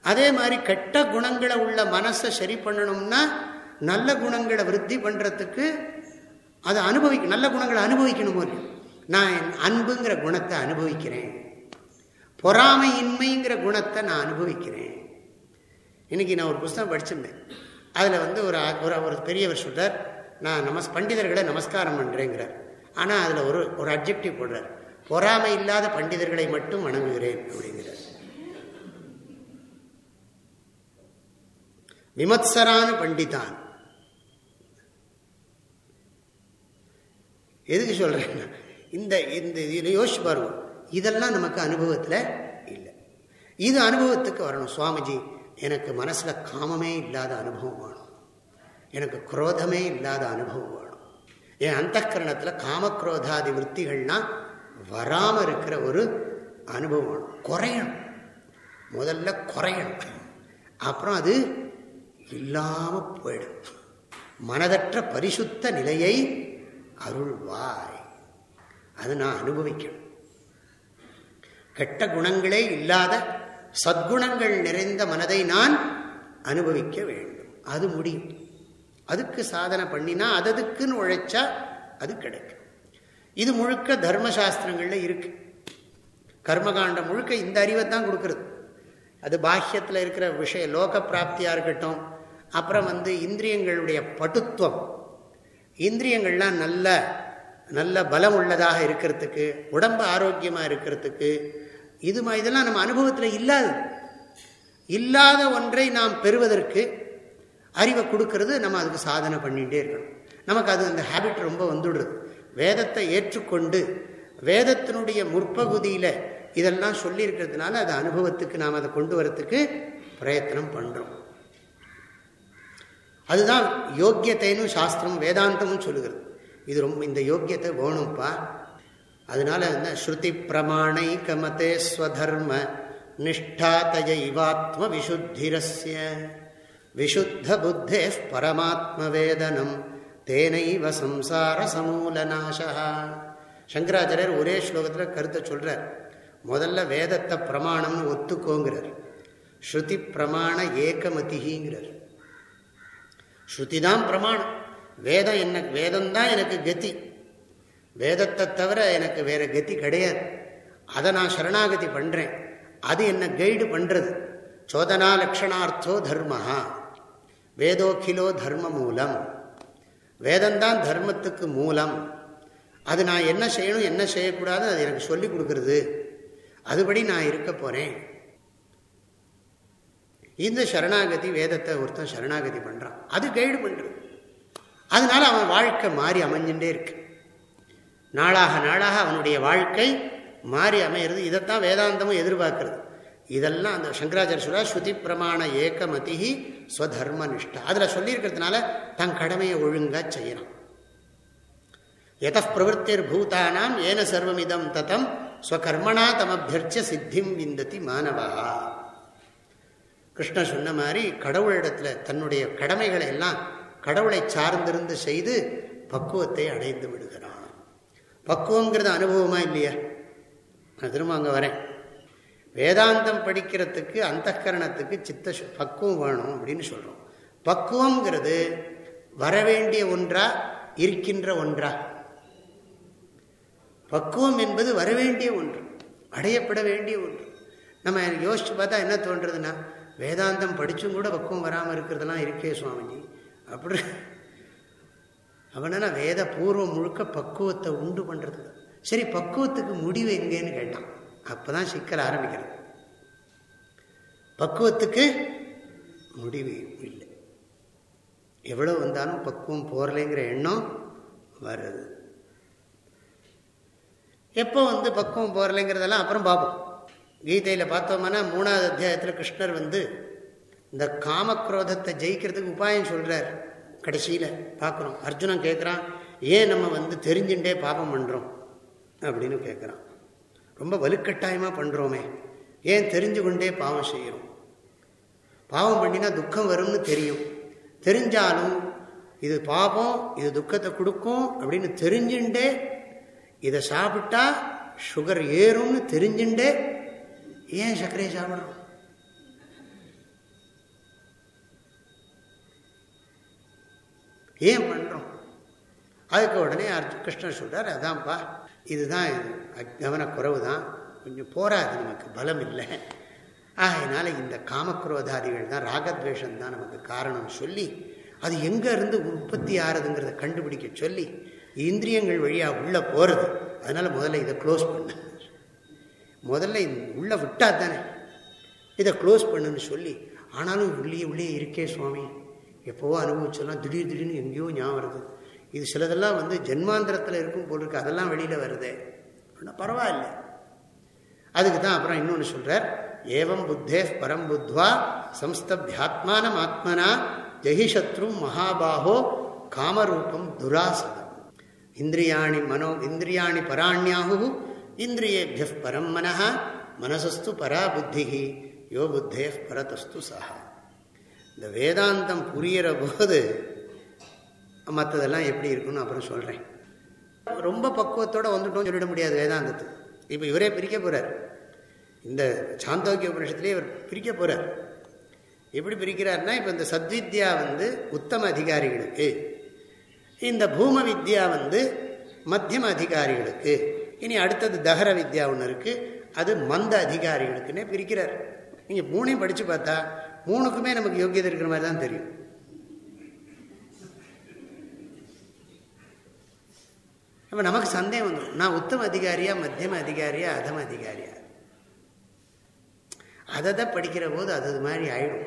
அதே மாதிரி கெட்ட குணங்களை உள்ள மனசை சரி பண்ணணும்னா நல்ல குணங்களை விருத்தி பண்ணுறதுக்கு அதை அனுபவிக்க நல்ல குணங்களை அனுபவிக்கணும் நான் அன்புங்கிற குணத்தை அனுபவிக்கிறேன். பொறாமையின்மைங்கிற குணத்தை நான் அனுபவிக்கிறேன். இன்னைக்கு நான் ஒரு புஸ்தகம் படிச்சிருந்தேன். அதில் வந்து ஒரு ஒரு பெரியவர் சொல்கிறார் நான் நமஸ் பண்டிதர்களை நமஸ்காரம் பண்ணுறேங்கிறார் ஆனால் அதில் ஒரு ஒரு அப்ஜெக்டிவ் போடுறார் பொறாமை இல்லாத பண்டிதர்களை மட்டும் வணங்குகிறேன் அப்படிங்கிறார். விமத்சரான பண்டிதான். எதுக்கு சொல்றேன்னா இந்த இந்த இதில் யோசிச்சு பாருவோம் இதெல்லாம் நமக்கு அனுபவத்தில் இல்லை. இது அனுபவத்துக்கு வரணும். சுவாமிஜி எனக்கு மனசில் காமமே இல்லாத அனுபவம் வேணும். எனக்கு குரோதமே இல்லாத அனுபவம் வேணும். என் அந்த கரணத்தில் காமக்ரோதாதி விற்த்திகள்னால் வராமல் இருக்கிற ஒரு அனுபவம் வேணும். குறையணும். முதல்ல குறையணும். அப்புறம் அது இல்லாமல் போயிடும். மனதற்ற பரிசுத்த நிலையை அருள்வாய். அது நான் அனுபவிக்கணும். கெட்ட குணங்களே இல்லாத சத்குணங்கள் நிறைந்த மனதை நான் அனுபவிக்க வேண்டும். அது முடியும். அதுக்கு சாதனை பண்ணினா அததுக்குன்னு உழைச்சா அது கிடைக்கும். இது முழுக்க தர்மசாஸ்திரங்கள்ல இருக்கு. கர்மகாண்டம் முழுக்க இந்த அறிவை தான் கொடுக்கறது. அது பாஹ்யத்தில் இருக்கிற விஷய லோக பிராப்தியாக இருக்கட்டும் அப்புறம் வந்து இந்திரியங்களுடைய பட்டுத்துவம். இந்திரியங்கள்லாம் நல்ல நல்ல பலம் உள்ளதாக இருக்கிறதுக்கு உடம்பு ஆரோக்கியமாக இருக்கிறதுக்கு இது இதெல்லாம் நம்ம அனுபவத்தில் இல்லாது இல்லாத ஒன்றை நாம் பெறுவதற்கு அறிவை கொடுக்கறது நம்ம அதுக்கு சாதனை பண்ணிகிட்டே இருக்கணும். நமக்கு அது அந்த ஹேபிட் ரொம்ப வந்துடுறது வேதத்தை ஏற்றுக்கொண்டு வேதத்தினுடைய முற்பகுதியில் இதெல்லாம் சொல்லியிருக்கிறதுனால அது அனுபவத்துக்கு நாம் அதை கொண்டு வரத்துக்கு பிரயத்தனம் பண்ணுறோம் அதுதான் யோக்கியத்தைன்னு சாஸ்திரம் வேதாந்தமும் சொல்லுகிறது. இது ரொம்ப இந்த யோக்கியத்தை வேணும்ப்பா. அதனால என்ன? ஸ்ருதி பிரமாணை கமதே ஸ்வதர்ம நிஷ்டாத்தய இவாத்ம விசுத்திரஸ்ய. விசுத்த புத்தே பரமாத்ம வேதனம் தேனைவ சம்சார சமூலநாசா சங்கராச்சாரியர் ஒரே ஸ்லோகத்தில் கருத்தை சொல்றார். முதல்ல வேதத்தை பிரமாணம்னு ஒத்துக்கோங்கிறார். ஸ்ருதி பிரமாண ஏகமதிங்கிறார் ஸ்ருதி தான் பிரமாணம். வேதம் என்ன வேதம் தான் எனக்கு கதி. வேதத்தை தவிர எனக்கு வேறு கதி கிடையாது. அதை நான் சரணாகதி பண்ணுறேன் அது என்ன கைடு பண்ணுறது சோதனா லக்ஷணார்த்தோ தர்மஹா. வேதோக்கிலோ தர்ம மூலம் வேதம்தான் தர்மத்துக்கு மூலம். அது நான் என்ன செய்யணும் என்ன செய்யக்கூடாது அது எனக்கு சொல்லி கொடுக்கறது. அதுபடி நான் இருக்க போகிறேன் இந்த சரணாகதி வேதத்தை ஒருத்தன் சரணாகதி பண்ணுறான் அது கைடு பண்ணுறது அதனால அவன் வாழ்க்கை மாறி அமைஞ்சுட்டே இருக்கு. நாளாக நாளாக அவனுடைய வாழ்க்கை மாறி அமையிறது. இதைத்தான் வேதாந்தமும் எதிர்பார்க்கறது. இதெல்லாம் அந்த சங்கராச்சாரிய சொல்ல ஸ்ருதி பிரமாண ஏகமதி ஸ்வதர்ம நிஷ்டா அதில் சொல்லியிருக்கிறதுனால தன் கடமையை ஒழுங்காக செய்யணும் எத பிரவருத்திர் பூதானாம் ஏன சர்வமிதம் தத்தம் ஸ்வகர்மனா தமபியர்ச்ச சித்திம் விந்ததி மாணவா. கிருஷ்ண சொன்ன மாதிரி கடவுளிடத்தில் தன்னுடைய கடமைகளை எல்லாம் கடவுளை சார்ந்திருந்து செய்து பக்குவத்தை அடைந்து விடுகிறான். பக்குவங்கிறது அனுபவமா இல்லையா? நான் திரும்ப அங்கே வரேன். வேதாந்தம் படிக்கிறதுக்கு அந்த கரணத்துக்கு சித்த பக்குவம் வேணும் அப்படின்னு சொல்கிறோம் பக்குவங்கிறது வரவேண்டிய ஒன்றா இருக்கின்ற ஒன்றா? பக்குவம் என்பது வரவேண்டிய ஒன்று அடையப்பட வேண்டிய ஒன்று. நம்ம யோசிச்சு பார்த்தா என்ன தோன்றதுன்னா வேதாந்தம் படிச்சும் கூட பக்குவம் வராமல் இருக்கிறதெல்லாம் இருக்கே சுவாமிஜி. அப்படி அவனா வேத பூர்வம் முழுக்க பக்குவத்தை உண்டு பண்ணுறது சரி பக்குவத்துக்கு முடிவு எங்கேன்னு கேட்டான். அப்போதான் சிக்கல் ஆரம்பிக்கிறது. பக்குவத்துக்கு முடிவு இல்லை. எவ்வளோ வந்தாலும் பக்குவம் போரலைங்கிற எண்ணம் வருது எப்போ வந்து பக்குவம் போரலைங்கிறதெல்லாம் அப்புறம் பார்ப்போம். கீதையில் பார்த்தோம்னா மூணாவது அத்தியாயத்தில் கிருஷ்ணர் வந்து இந்த காமக்ரோதத்தை ஜெயிக்கிறதுக்கு உபாயம் சொல்கிறார் கடைசியில் பார்க்குறோம். அர்ஜுனன் கேட்குறான் ஏன் நம்ம வந்து தெரிஞ்சுட்டே பாபம் பண்ணுறோம் அப்படின்னு கேட்குறான் ரொம்ப வலுக்கட்டாயமாக பண்ணுறோமே ஏன் தெரிஞ்சு கொண்டே பாவம் செய்கிறோம் பாவம் பண்ணினா துக்கம் வரும்னு தெரியும். தெரிஞ்சாலும் இது பாபம் இது துக்கத்தை கொடுக்கும் அப்படின்னு தெரிஞ்சுட்டே இதை சாப்பிட்டா சுகர் ஏறும்னு தெரிஞ்சுட்டே ஏன் சர்க்கரையை சாப்பிட்றோம்? ஏன் பண்ணுறோம் அதுக்கு உடனே அர்ஜு கிருஷ்ணர் சொல்கிறார் அதான்ப்பா இதுதான் கவனக்குறவு தான் கொஞ்சம் போராது நமக்கு பலம் இல்லை. ஆகையினால இந்த காமக்ரோதாதிகள் தான் ராகத்வேஷம் தான் நமக்கு காரணம் சொல்லி அது எங்கேருந்து உற்பத்தி ஆறுதுங்கிறத கண்டுபிடிக்க சொல்லி இந்திரியங்கள் வழியாக உள்ளே போகிறது அதனால் முதல்ல இதை க்ளோஸ் பண்ண. முதல்ல உள்ளே விட்டா தானே இதை க்ளோஸ் பண்ணுன்னு சொல்லி ஆனாலும் உள்ளே உள்ளே இருக்கே சுவாமி. எப்போவோ அனுபவிச்சோம்னா திடீர் திடீர்னு எங்கேயோ ஞாபகம் வருது. இது சிலதெல்லாம் வந்து ஜென்மாந்திரத்தில் இருக்கும் போல் இருக்கு. அதெல்லாம் வெளியில் வருது. அப்படின்னா பரவாயில்ல. அதுக்கு தான் அப்புறம் இன்னொன்று சொல்கிறார் ஏவம் புத்தே பரம் புத்வா சம்ஸ்தபியாத்மானம் ஆத்மனா ஜெகிஷத்ரு மகாபாகோ காமரூபம் துராசதம். இந்திரியாணி மனோ இந்திரியாணி பராணியாகு இந்திரியேபிய பரம் மனஹா மனசஸ்து பரா புத்தி யோ புத்தே பரதஸ்து சஹா. இந்த வேதாந்தம் புரிகிற போது மற்றதெல்லாம் எப்படி இருக்குன்னு அப்புறம் சொல்கிறேன் ரொம்ப பக்குவத்தோடு வந்துட்டோம் சொல்லிட முடியாது வேதாந்தத்துக்கு இப்போ இவரே பிரிக்க போகிறார் இந்த சாந்தோக்கிய உபனிஷத்துலேயே இவர் பிரிக்க போகிறார் எப்படி பிரிக்கிறார்னா இப்போ இந்த சத்வித்யா வந்து உத்தம அதிகாரிகளுக்கு இந்த பூம வித்யா வந்து மத்தியம அதிகாரிகளுக்கு இனி அடுத்தது தகர வித்யா ஒன்று இருக்குது அது மந்த அதிகாரிகளுக்குன்னே பிரிக்கிறார். நீங்கள் மூணையும் படித்து பார்த்தா மூணுக்குமே நமக்கு யோக்கியதை இருக்கிற மாதிரி தான் தெரியும். அப்போ நமக்கு சந்தேகம் வந்துடும் நான் உத்தம அதிகாரியா மத்தியம அதிகாரியா அதம அதிகாரியா? அதை தான் படிக்கிற போது அது மாதிரி ஆயிடும்.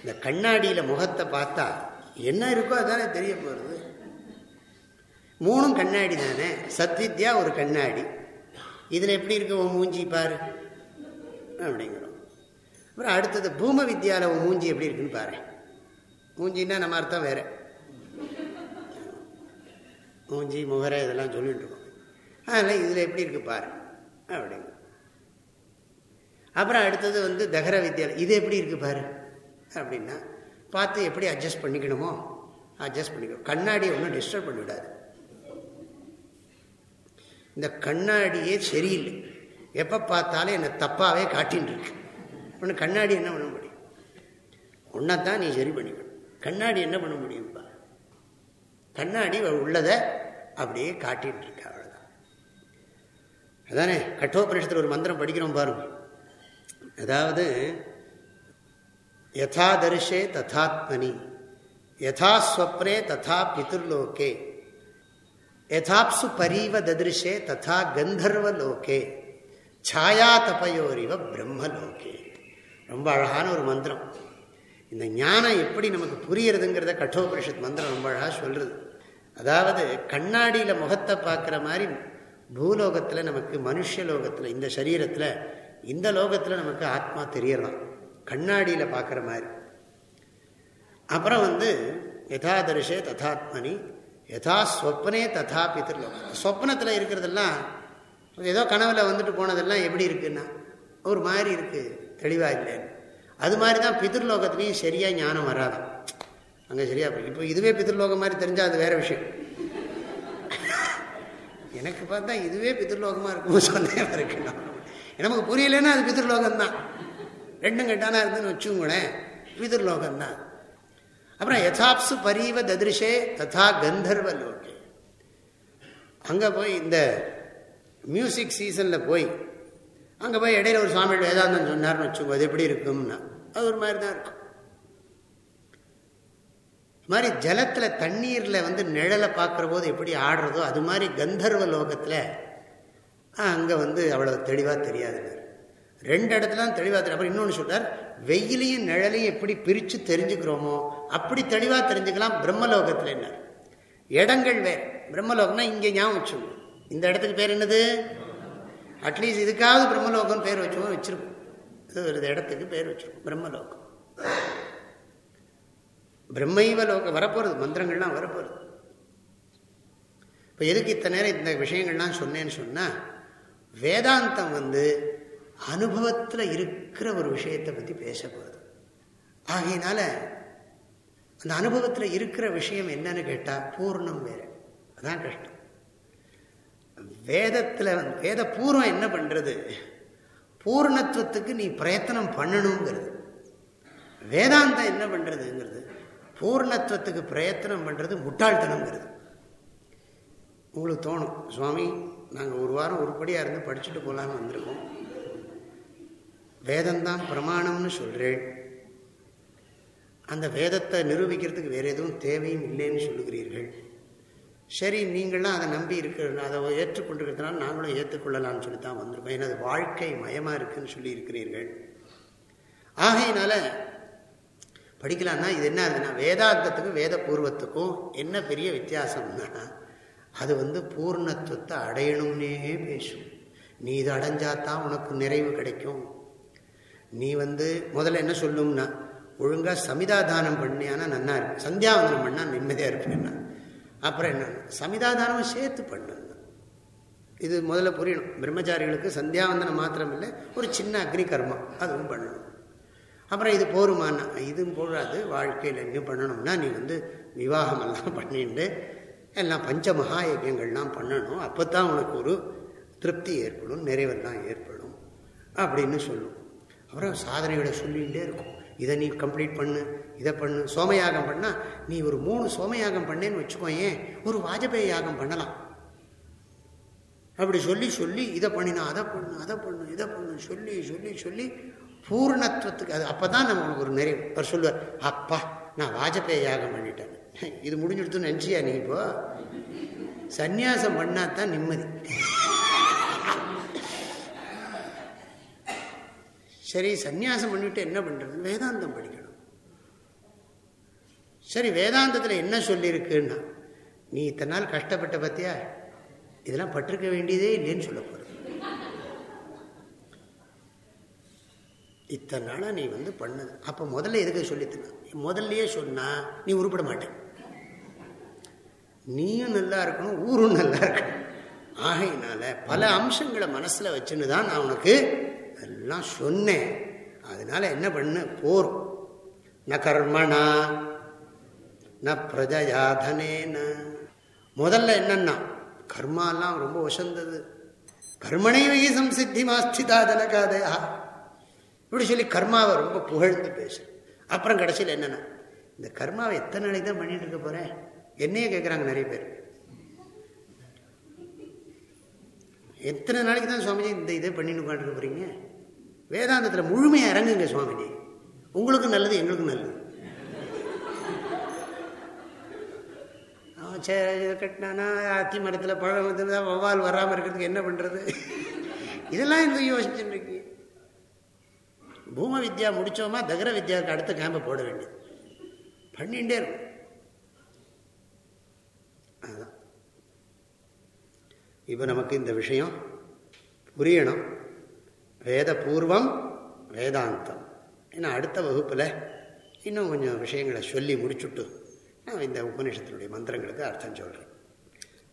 இந்த கண்ணாடியில் முகத்தை பார்த்தா என்ன இருக்கோ அதானே தெரிய போகிறது மூணும் கண்ணாடி தானே? சத்வித்யா ஒரு கண்ணாடி. இதில் எப்படி இருக்கு உன் மூஞ்சி பாரு. அப்படிங்கிறோம். அப்புறம் அடுத்தது பூம வித்யாவில் உன் மூஞ்சி எப்படி இருக்குன்னு பாரு. மூஞ்சின்னா நம்ம அர்த்தம் வேற. மூஞ்சி முகரை இதெல்லாம் சொல்லிட்டு இருக்கோம். அதனால் இதில் எப்படி இருக்கு பாரு. அப்படிங்க. அப்புறம் அடுத்தது வந்து தகர வித்யாலயம் இது எப்படி இருக்கு பாரு. அப்படின்னா பார்த்து எப்படி அட்ஜஸ்ட் பண்ணிக்கணுமோ அட்ஜஸ்ட் பண்ணிக்கணும். கண்ணாடியை ஒன்றும் டிஸ்டர்ப் பண்ணிவிடாது. இந்த கண்ணாடியே சரியில்லை. எப்போ பார்த்தாலும் என்னை தப்பாகவே காட்டின்னு இருக்கு. ஒன்று கண்ணாடி என்ன பண்ண முடியும்? ஒன்றைத்தான் நீ சரி பண்ணிக்கணும். கண்ணாடி என்ன பண்ண முடியும்ப்பா கண்ணாடி உள்ளதை அப்படியே காட்டின்னு இருக்கு அவ்வளோதான் அதானே? கட்டோபரிஷத்தில் ஒரு மந்திரம் படிக்கிறோம் பாருங்க. அதாவது யதா தரிசே ததாத்மனி யதா ஸ்வப்னே ததா பிதுர்லோகே யதாப்சு பரீவ ததிருஷே ததா கந்தர்வலோகே சாயா தபயோரிவ பிரம்மலோகே ரொம்ப அழகான ஒரு மந்திரம். இந்த ஞானம் எப்படி நமக்கு புரியறதுங்கிறத கட்டோபரிஷத் மந்திரம் ரொம்ப அழகாக சொல்கிறது அதாவது கண்ணாடியில் முகத்தை பார்க்குற மாதிரி பூலோகத்தில் நமக்கு மனுஷ லோகத்தில் இந்த சரீரத்தில் இந்த லோகத்தில் நமக்கு ஆத்மா தெரியலாம் கண்ணாடியில் பார்க்குற மாதிரி. அப்புறம் வந்து யதாதரிசே ததாத்மனி யதா ஸ்வப்னே ததா பித்திருலோகம் ஸ்வப்னத்தில் இருக்கிறதெல்லாம் ஏதோ கனவில் வந்துட்டு போனதெல்லாம் எப்படி இருக்குன்னா ஒரு மாதிரி இருக்குது தெளிவாக இல்லைன்னு அது மாதிரி தான் பிதிர்லோகத்துலேயும் சரியாக ஞானம் வராதான் அங்கே சரியா இப்போ இதுவே பிதிர்லோகம் மாதிரி தெரிஞ்சால் அது வேற விஷயம். எனக்கு பார்த்தா இதுவே பிதிர்லோகமாக இருக்கும் சந்தேகம் இருக்கணும் நமக்கு புரியலன்னா அது பிதிர்லோகம் தான் ரெண்டும் கெட்டானா இருந்துன்னு வச்சுங்களேன் பிதிர்லோகம் தான் அப்புறம் யதாப்சு பரீவ ததிருஷே ததா கந்தர்வ லோகே. அங்கே போய் இந்த மியூசிக் சீசனில் போய் அங்கே போய் இடையில ஒரு சுவாமி வேதாந்தம் சொன்னார்னு வச்சுக்கோ அது எப்படி இருக்கும்னா அது ஒரு மாதிரி தான் இருக்கும் மாதிரி ஜலத்தில் தண்ணீரில் வந்து நிழலை பார்க்குற போது எப்படி ஆடுறதோ அது மாதிரி கந்தர்வ லோகத்தில் அங்கே வந்து அவ்வளோ தெளிவாக தெரியாதுங்க ரெண்டு இடத்துல தான் தெளிவாக தெரியும். அப்புறம் இன்னொன்று சொல்கிறார் வெயிலையும் நிழலையும் எப்படி பிரித்து தெரிஞ்சுக்கிறோமோ அப்படி தெளிவாக தெரிஞ்சுக்கலாம் பிரம்மலோகத்தில் என்ன இடங்கள் வேறு. பிரம்மலோகம்னா இங்கே ஞாபகம் வச்சுக்கணும் இந்த இடத்துக்கு பேர் என்னது? அட்லீஸ்ட் இதுக்காவது பிரம்மலோகம் பேர் வச்சுக்கோ வச்சிருப்போம். இது ஒரு இடத்துக்கு பேர் வச்சிருக்கோம் பிரம்மலோகம். பிரம்மைவ லோகம் வரப்போகிறது மந்திரங்கள்லாம் வரப்போகிறது இப்போ எதுக்கு இத்தனை நேரம் இந்த விஷயங்கள்லாம் சொன்னேன்னு சொன்னால் வேதாந்தம் வந்து அனுபவத்தில் இருக்கிற ஒரு விஷயத்தை பற்றி பேச போகுது ஆகையினால அந்த அனுபவத்தில் இருக்கிற விஷயம் என்னன்னு கேட்டால் பூர்ணம் வேறு. அதான் கஷ்டம். வேதத்தில் வேத பூர்வம் என்ன பண்ணுறது பூர்ணத்துவத்துக்கு நீ பிரயத்தனம் பண்ணணுங்கிறது. வேதாந்தம் என்ன பண்ணுறதுங்கிறது பூர்ணத்துவத்துக்கு பிரயத்தனம் பண்ணுறது முட்டாள்தனங்கிறது உங்களுக்கு தோணும் சுவாமி நாங்கள் ஒரு வாரம் உருப்படியாக இருந்து படிச்சுட்டு போகலான்னு வந்திருக்கோம். வேதம்தான் பிரமாணம்னு சொல்கிறேன் அந்த வேதத்தை நிரூபிக்கிறதுக்கு வேறு எதுவும் தேவையும் இல்லைன்னு சொல்லுகிறீர்கள். சரி நீங்களாம் அதை நம்பி இருக்கிற அதை ஏற்றுக்கொண்டிருக்கிறதுனால நாங்களும் ஏற்றுக்கொள்ளலாம்னு சொல்லி தான் வந்திருக்கோம். ஏன்னா அது வாழ்க்கை மயமாக இருக்குன்னு சொல்லி இருக்கிறீர்கள் ஆகையினால படிக்கலாம்னா இது என்ன ஆகுதுன்னா வேதாந்தத்துக்கும் வேத பூர்வத்துக்கும் என்ன பெரிய வித்தியாசம்னா அது வந்து பூர்ணத்துவத்தை அடையணும்னே பேசும். நீ இதை அடைஞ்சாதான் உனக்கு நிறைவு கிடைக்கும். நீ வந்து முதல்ல என்ன சொல்லும்னா ஒழுங்காக சமிதாதானம் பண்ணியானா நன்னா இருக்கு சந்தியாவந்தனம் பண்ணால் நிம்மதியாக இருப்பேன்னா. அப்புறம் என்ன? சமிதாதானம் சேர்த்து பண்ணணும் இது முதல்ல புரியணும். பிரம்மச்சாரிகளுக்கு சந்தியாவந்தனம் மாத்திரம் இல்லை ஒரு சின்ன அக்னி கர்மம் அதுவும் பண்ணணும். அப்புறம் இது போருமானா இதுவும் போடாது வாழ்க்கையில் என்ன பண்ணணும்னா நீ வந்து விவாகமெல்லாம் பண்ணிட்டு எல்லாம் பஞ்ச மகா யஜ்யங்கள்லாம் பண்ணணும். அப்போ தான் உனக்கு ஒரு திருப்தி ஏற்படும் நிறைவெல்லாம் ஏற்படும் அப்படின்னு சொல்லும். அப்புறம் சாதனைகளை சொல்லிகிட்டே இருக்கும். இதை நீ கம்ப்ளீட் பண்ணு. இதை பண்ணு சோமயாகம் பண்ணால் நீ ஒரு மூணு சோமயாகம் பண்ணேன்னு வச்சுக்கோ ஏன் ஒரு வாஜபேய யாகம் பண்ணலாம். அப்படி சொல்லி சொல்லி இதை பண்ணினா அதை பண்ணு அதை பண்ணு இதை பண்ணு சொல்லி சொல்லி சொல்லி பூர்ணத்துவத்துக்கு அது அப்போ தான் நம்மளுக்கு ஒரு நிறைவு. அவர் சொல்லுவார் அப்பா நான் வாஜபேய யாகம் பண்ணிட்டேன். இது முடிஞ்சுடுத்துன்னு நினச்சியா நீ இப்போ? சந்நியாசம் பண்ணால் தான் நிம்மதி. சரி சந்நியாசம் பண்ணிவிட்டு என்ன பண்ணுறது வேதாந்தம் படிக்கணும். சரி வேதாந்தத்தில் என்ன சொல்லியிருக்குன்னா நீ இத்தனை நாள் கஷ்டப்பட்ட பத்தியா? இதெல்லாம் பட்டிருக்க வேண்டியதே இல்லைன்னு சொல்ல போகிறது இத்தனை நாளாக நீ வந்து பண்ணது. அப்போ முதல்ல எதுக்கு சொல்லித்தன முதல்லையே சொன்னால் நீ உருப்பிட மாட்டேன். நீயும் நல்லா இருக்கணும் ஊரும் நல்லா இருக்கணும். ஆகையினால பல அம்சங்களை மனசில் வச்சுன்னு தான் நான் உனக்கு எல்லாம் சொன்னேன். அதனால என்ன பண்ண? போர். ந கர்மனா ந பிரஜயாதனேன. முதல்ல என்னன்னா கர்மாலாம் ரொம்ப வசந்தது. கர்மனைவை சம்சித்தி மாஸ்திதா தனகாதயா இப்படி சொல்லி கர்மாவை ரொம்ப புகழ்ந்து பேசு. அப்புறம் கடைசியில் என்னென்ன இந்த கர்மாவை எத்தனை நாளைக்கு தான் பண்ணிட்டு இருக்க போறேன் என்னையே கேட்குறாங்க நிறைய பேர். எத்தனை நாளைக்கு தான் சுவாமிஜி இந்த இதை பண்ணிட்டு உட்காந்துருக்க போறீங்க? வேதாந்தத்தில் முழுமையாக இறங்குங்க சுவாமிஜி. உங்களுக்கும் நல்லது எங்களுக்கும் நல்லது. கட்டினானா அத்தி மரத்தில் பழம் வந்துருந்தா வவ்வால் வராமல் இருக்கிறதுக்கு என்ன பண்ணுறது இதெல்லாம் இந்த யோசிச்சுருக்கு பூம வித்யா முடித்தோமா தகர வித்யாவுக்கு அடுத்த கேம்பை போட வேண்டியது. பண்ணிகிட்டே இருக்கும். அதுதான் இப்போ நமக்கு இந்த விஷயம் புரியணும். வேத பூர்வம் வேதாந்தம். ஏன்னா அடுத்த வகுப்பில் இன்னும் கொஞ்சம் விஷயங்களை சொல்லி முடிச்சுட்டு இந்த உபநிஷத்தினுடைய மந்திரங்களுக்கு அர்த்தம் சொல்கிறேன்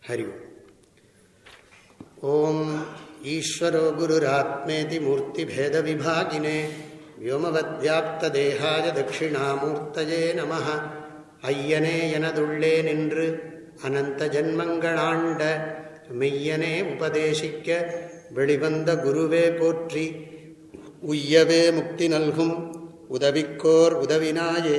ஹரி ஓம். ஓம் ஈஸ்வரோ குருராத்மேதி மூர்த்தி பேத விபாகினே வியோமவத்யாப்தேகாய தட்சிணாமூர்த்தஜே நம ஐயனே எனதுள்ளே நின்று அனந்த ஜன்மங்களாண்ட மெய்யனே உபதேசிக்க வெளிவந்த குருவே போற்றி உய்யவே முக்தி நல்கும் உதவிக்கோர் உதவினாயே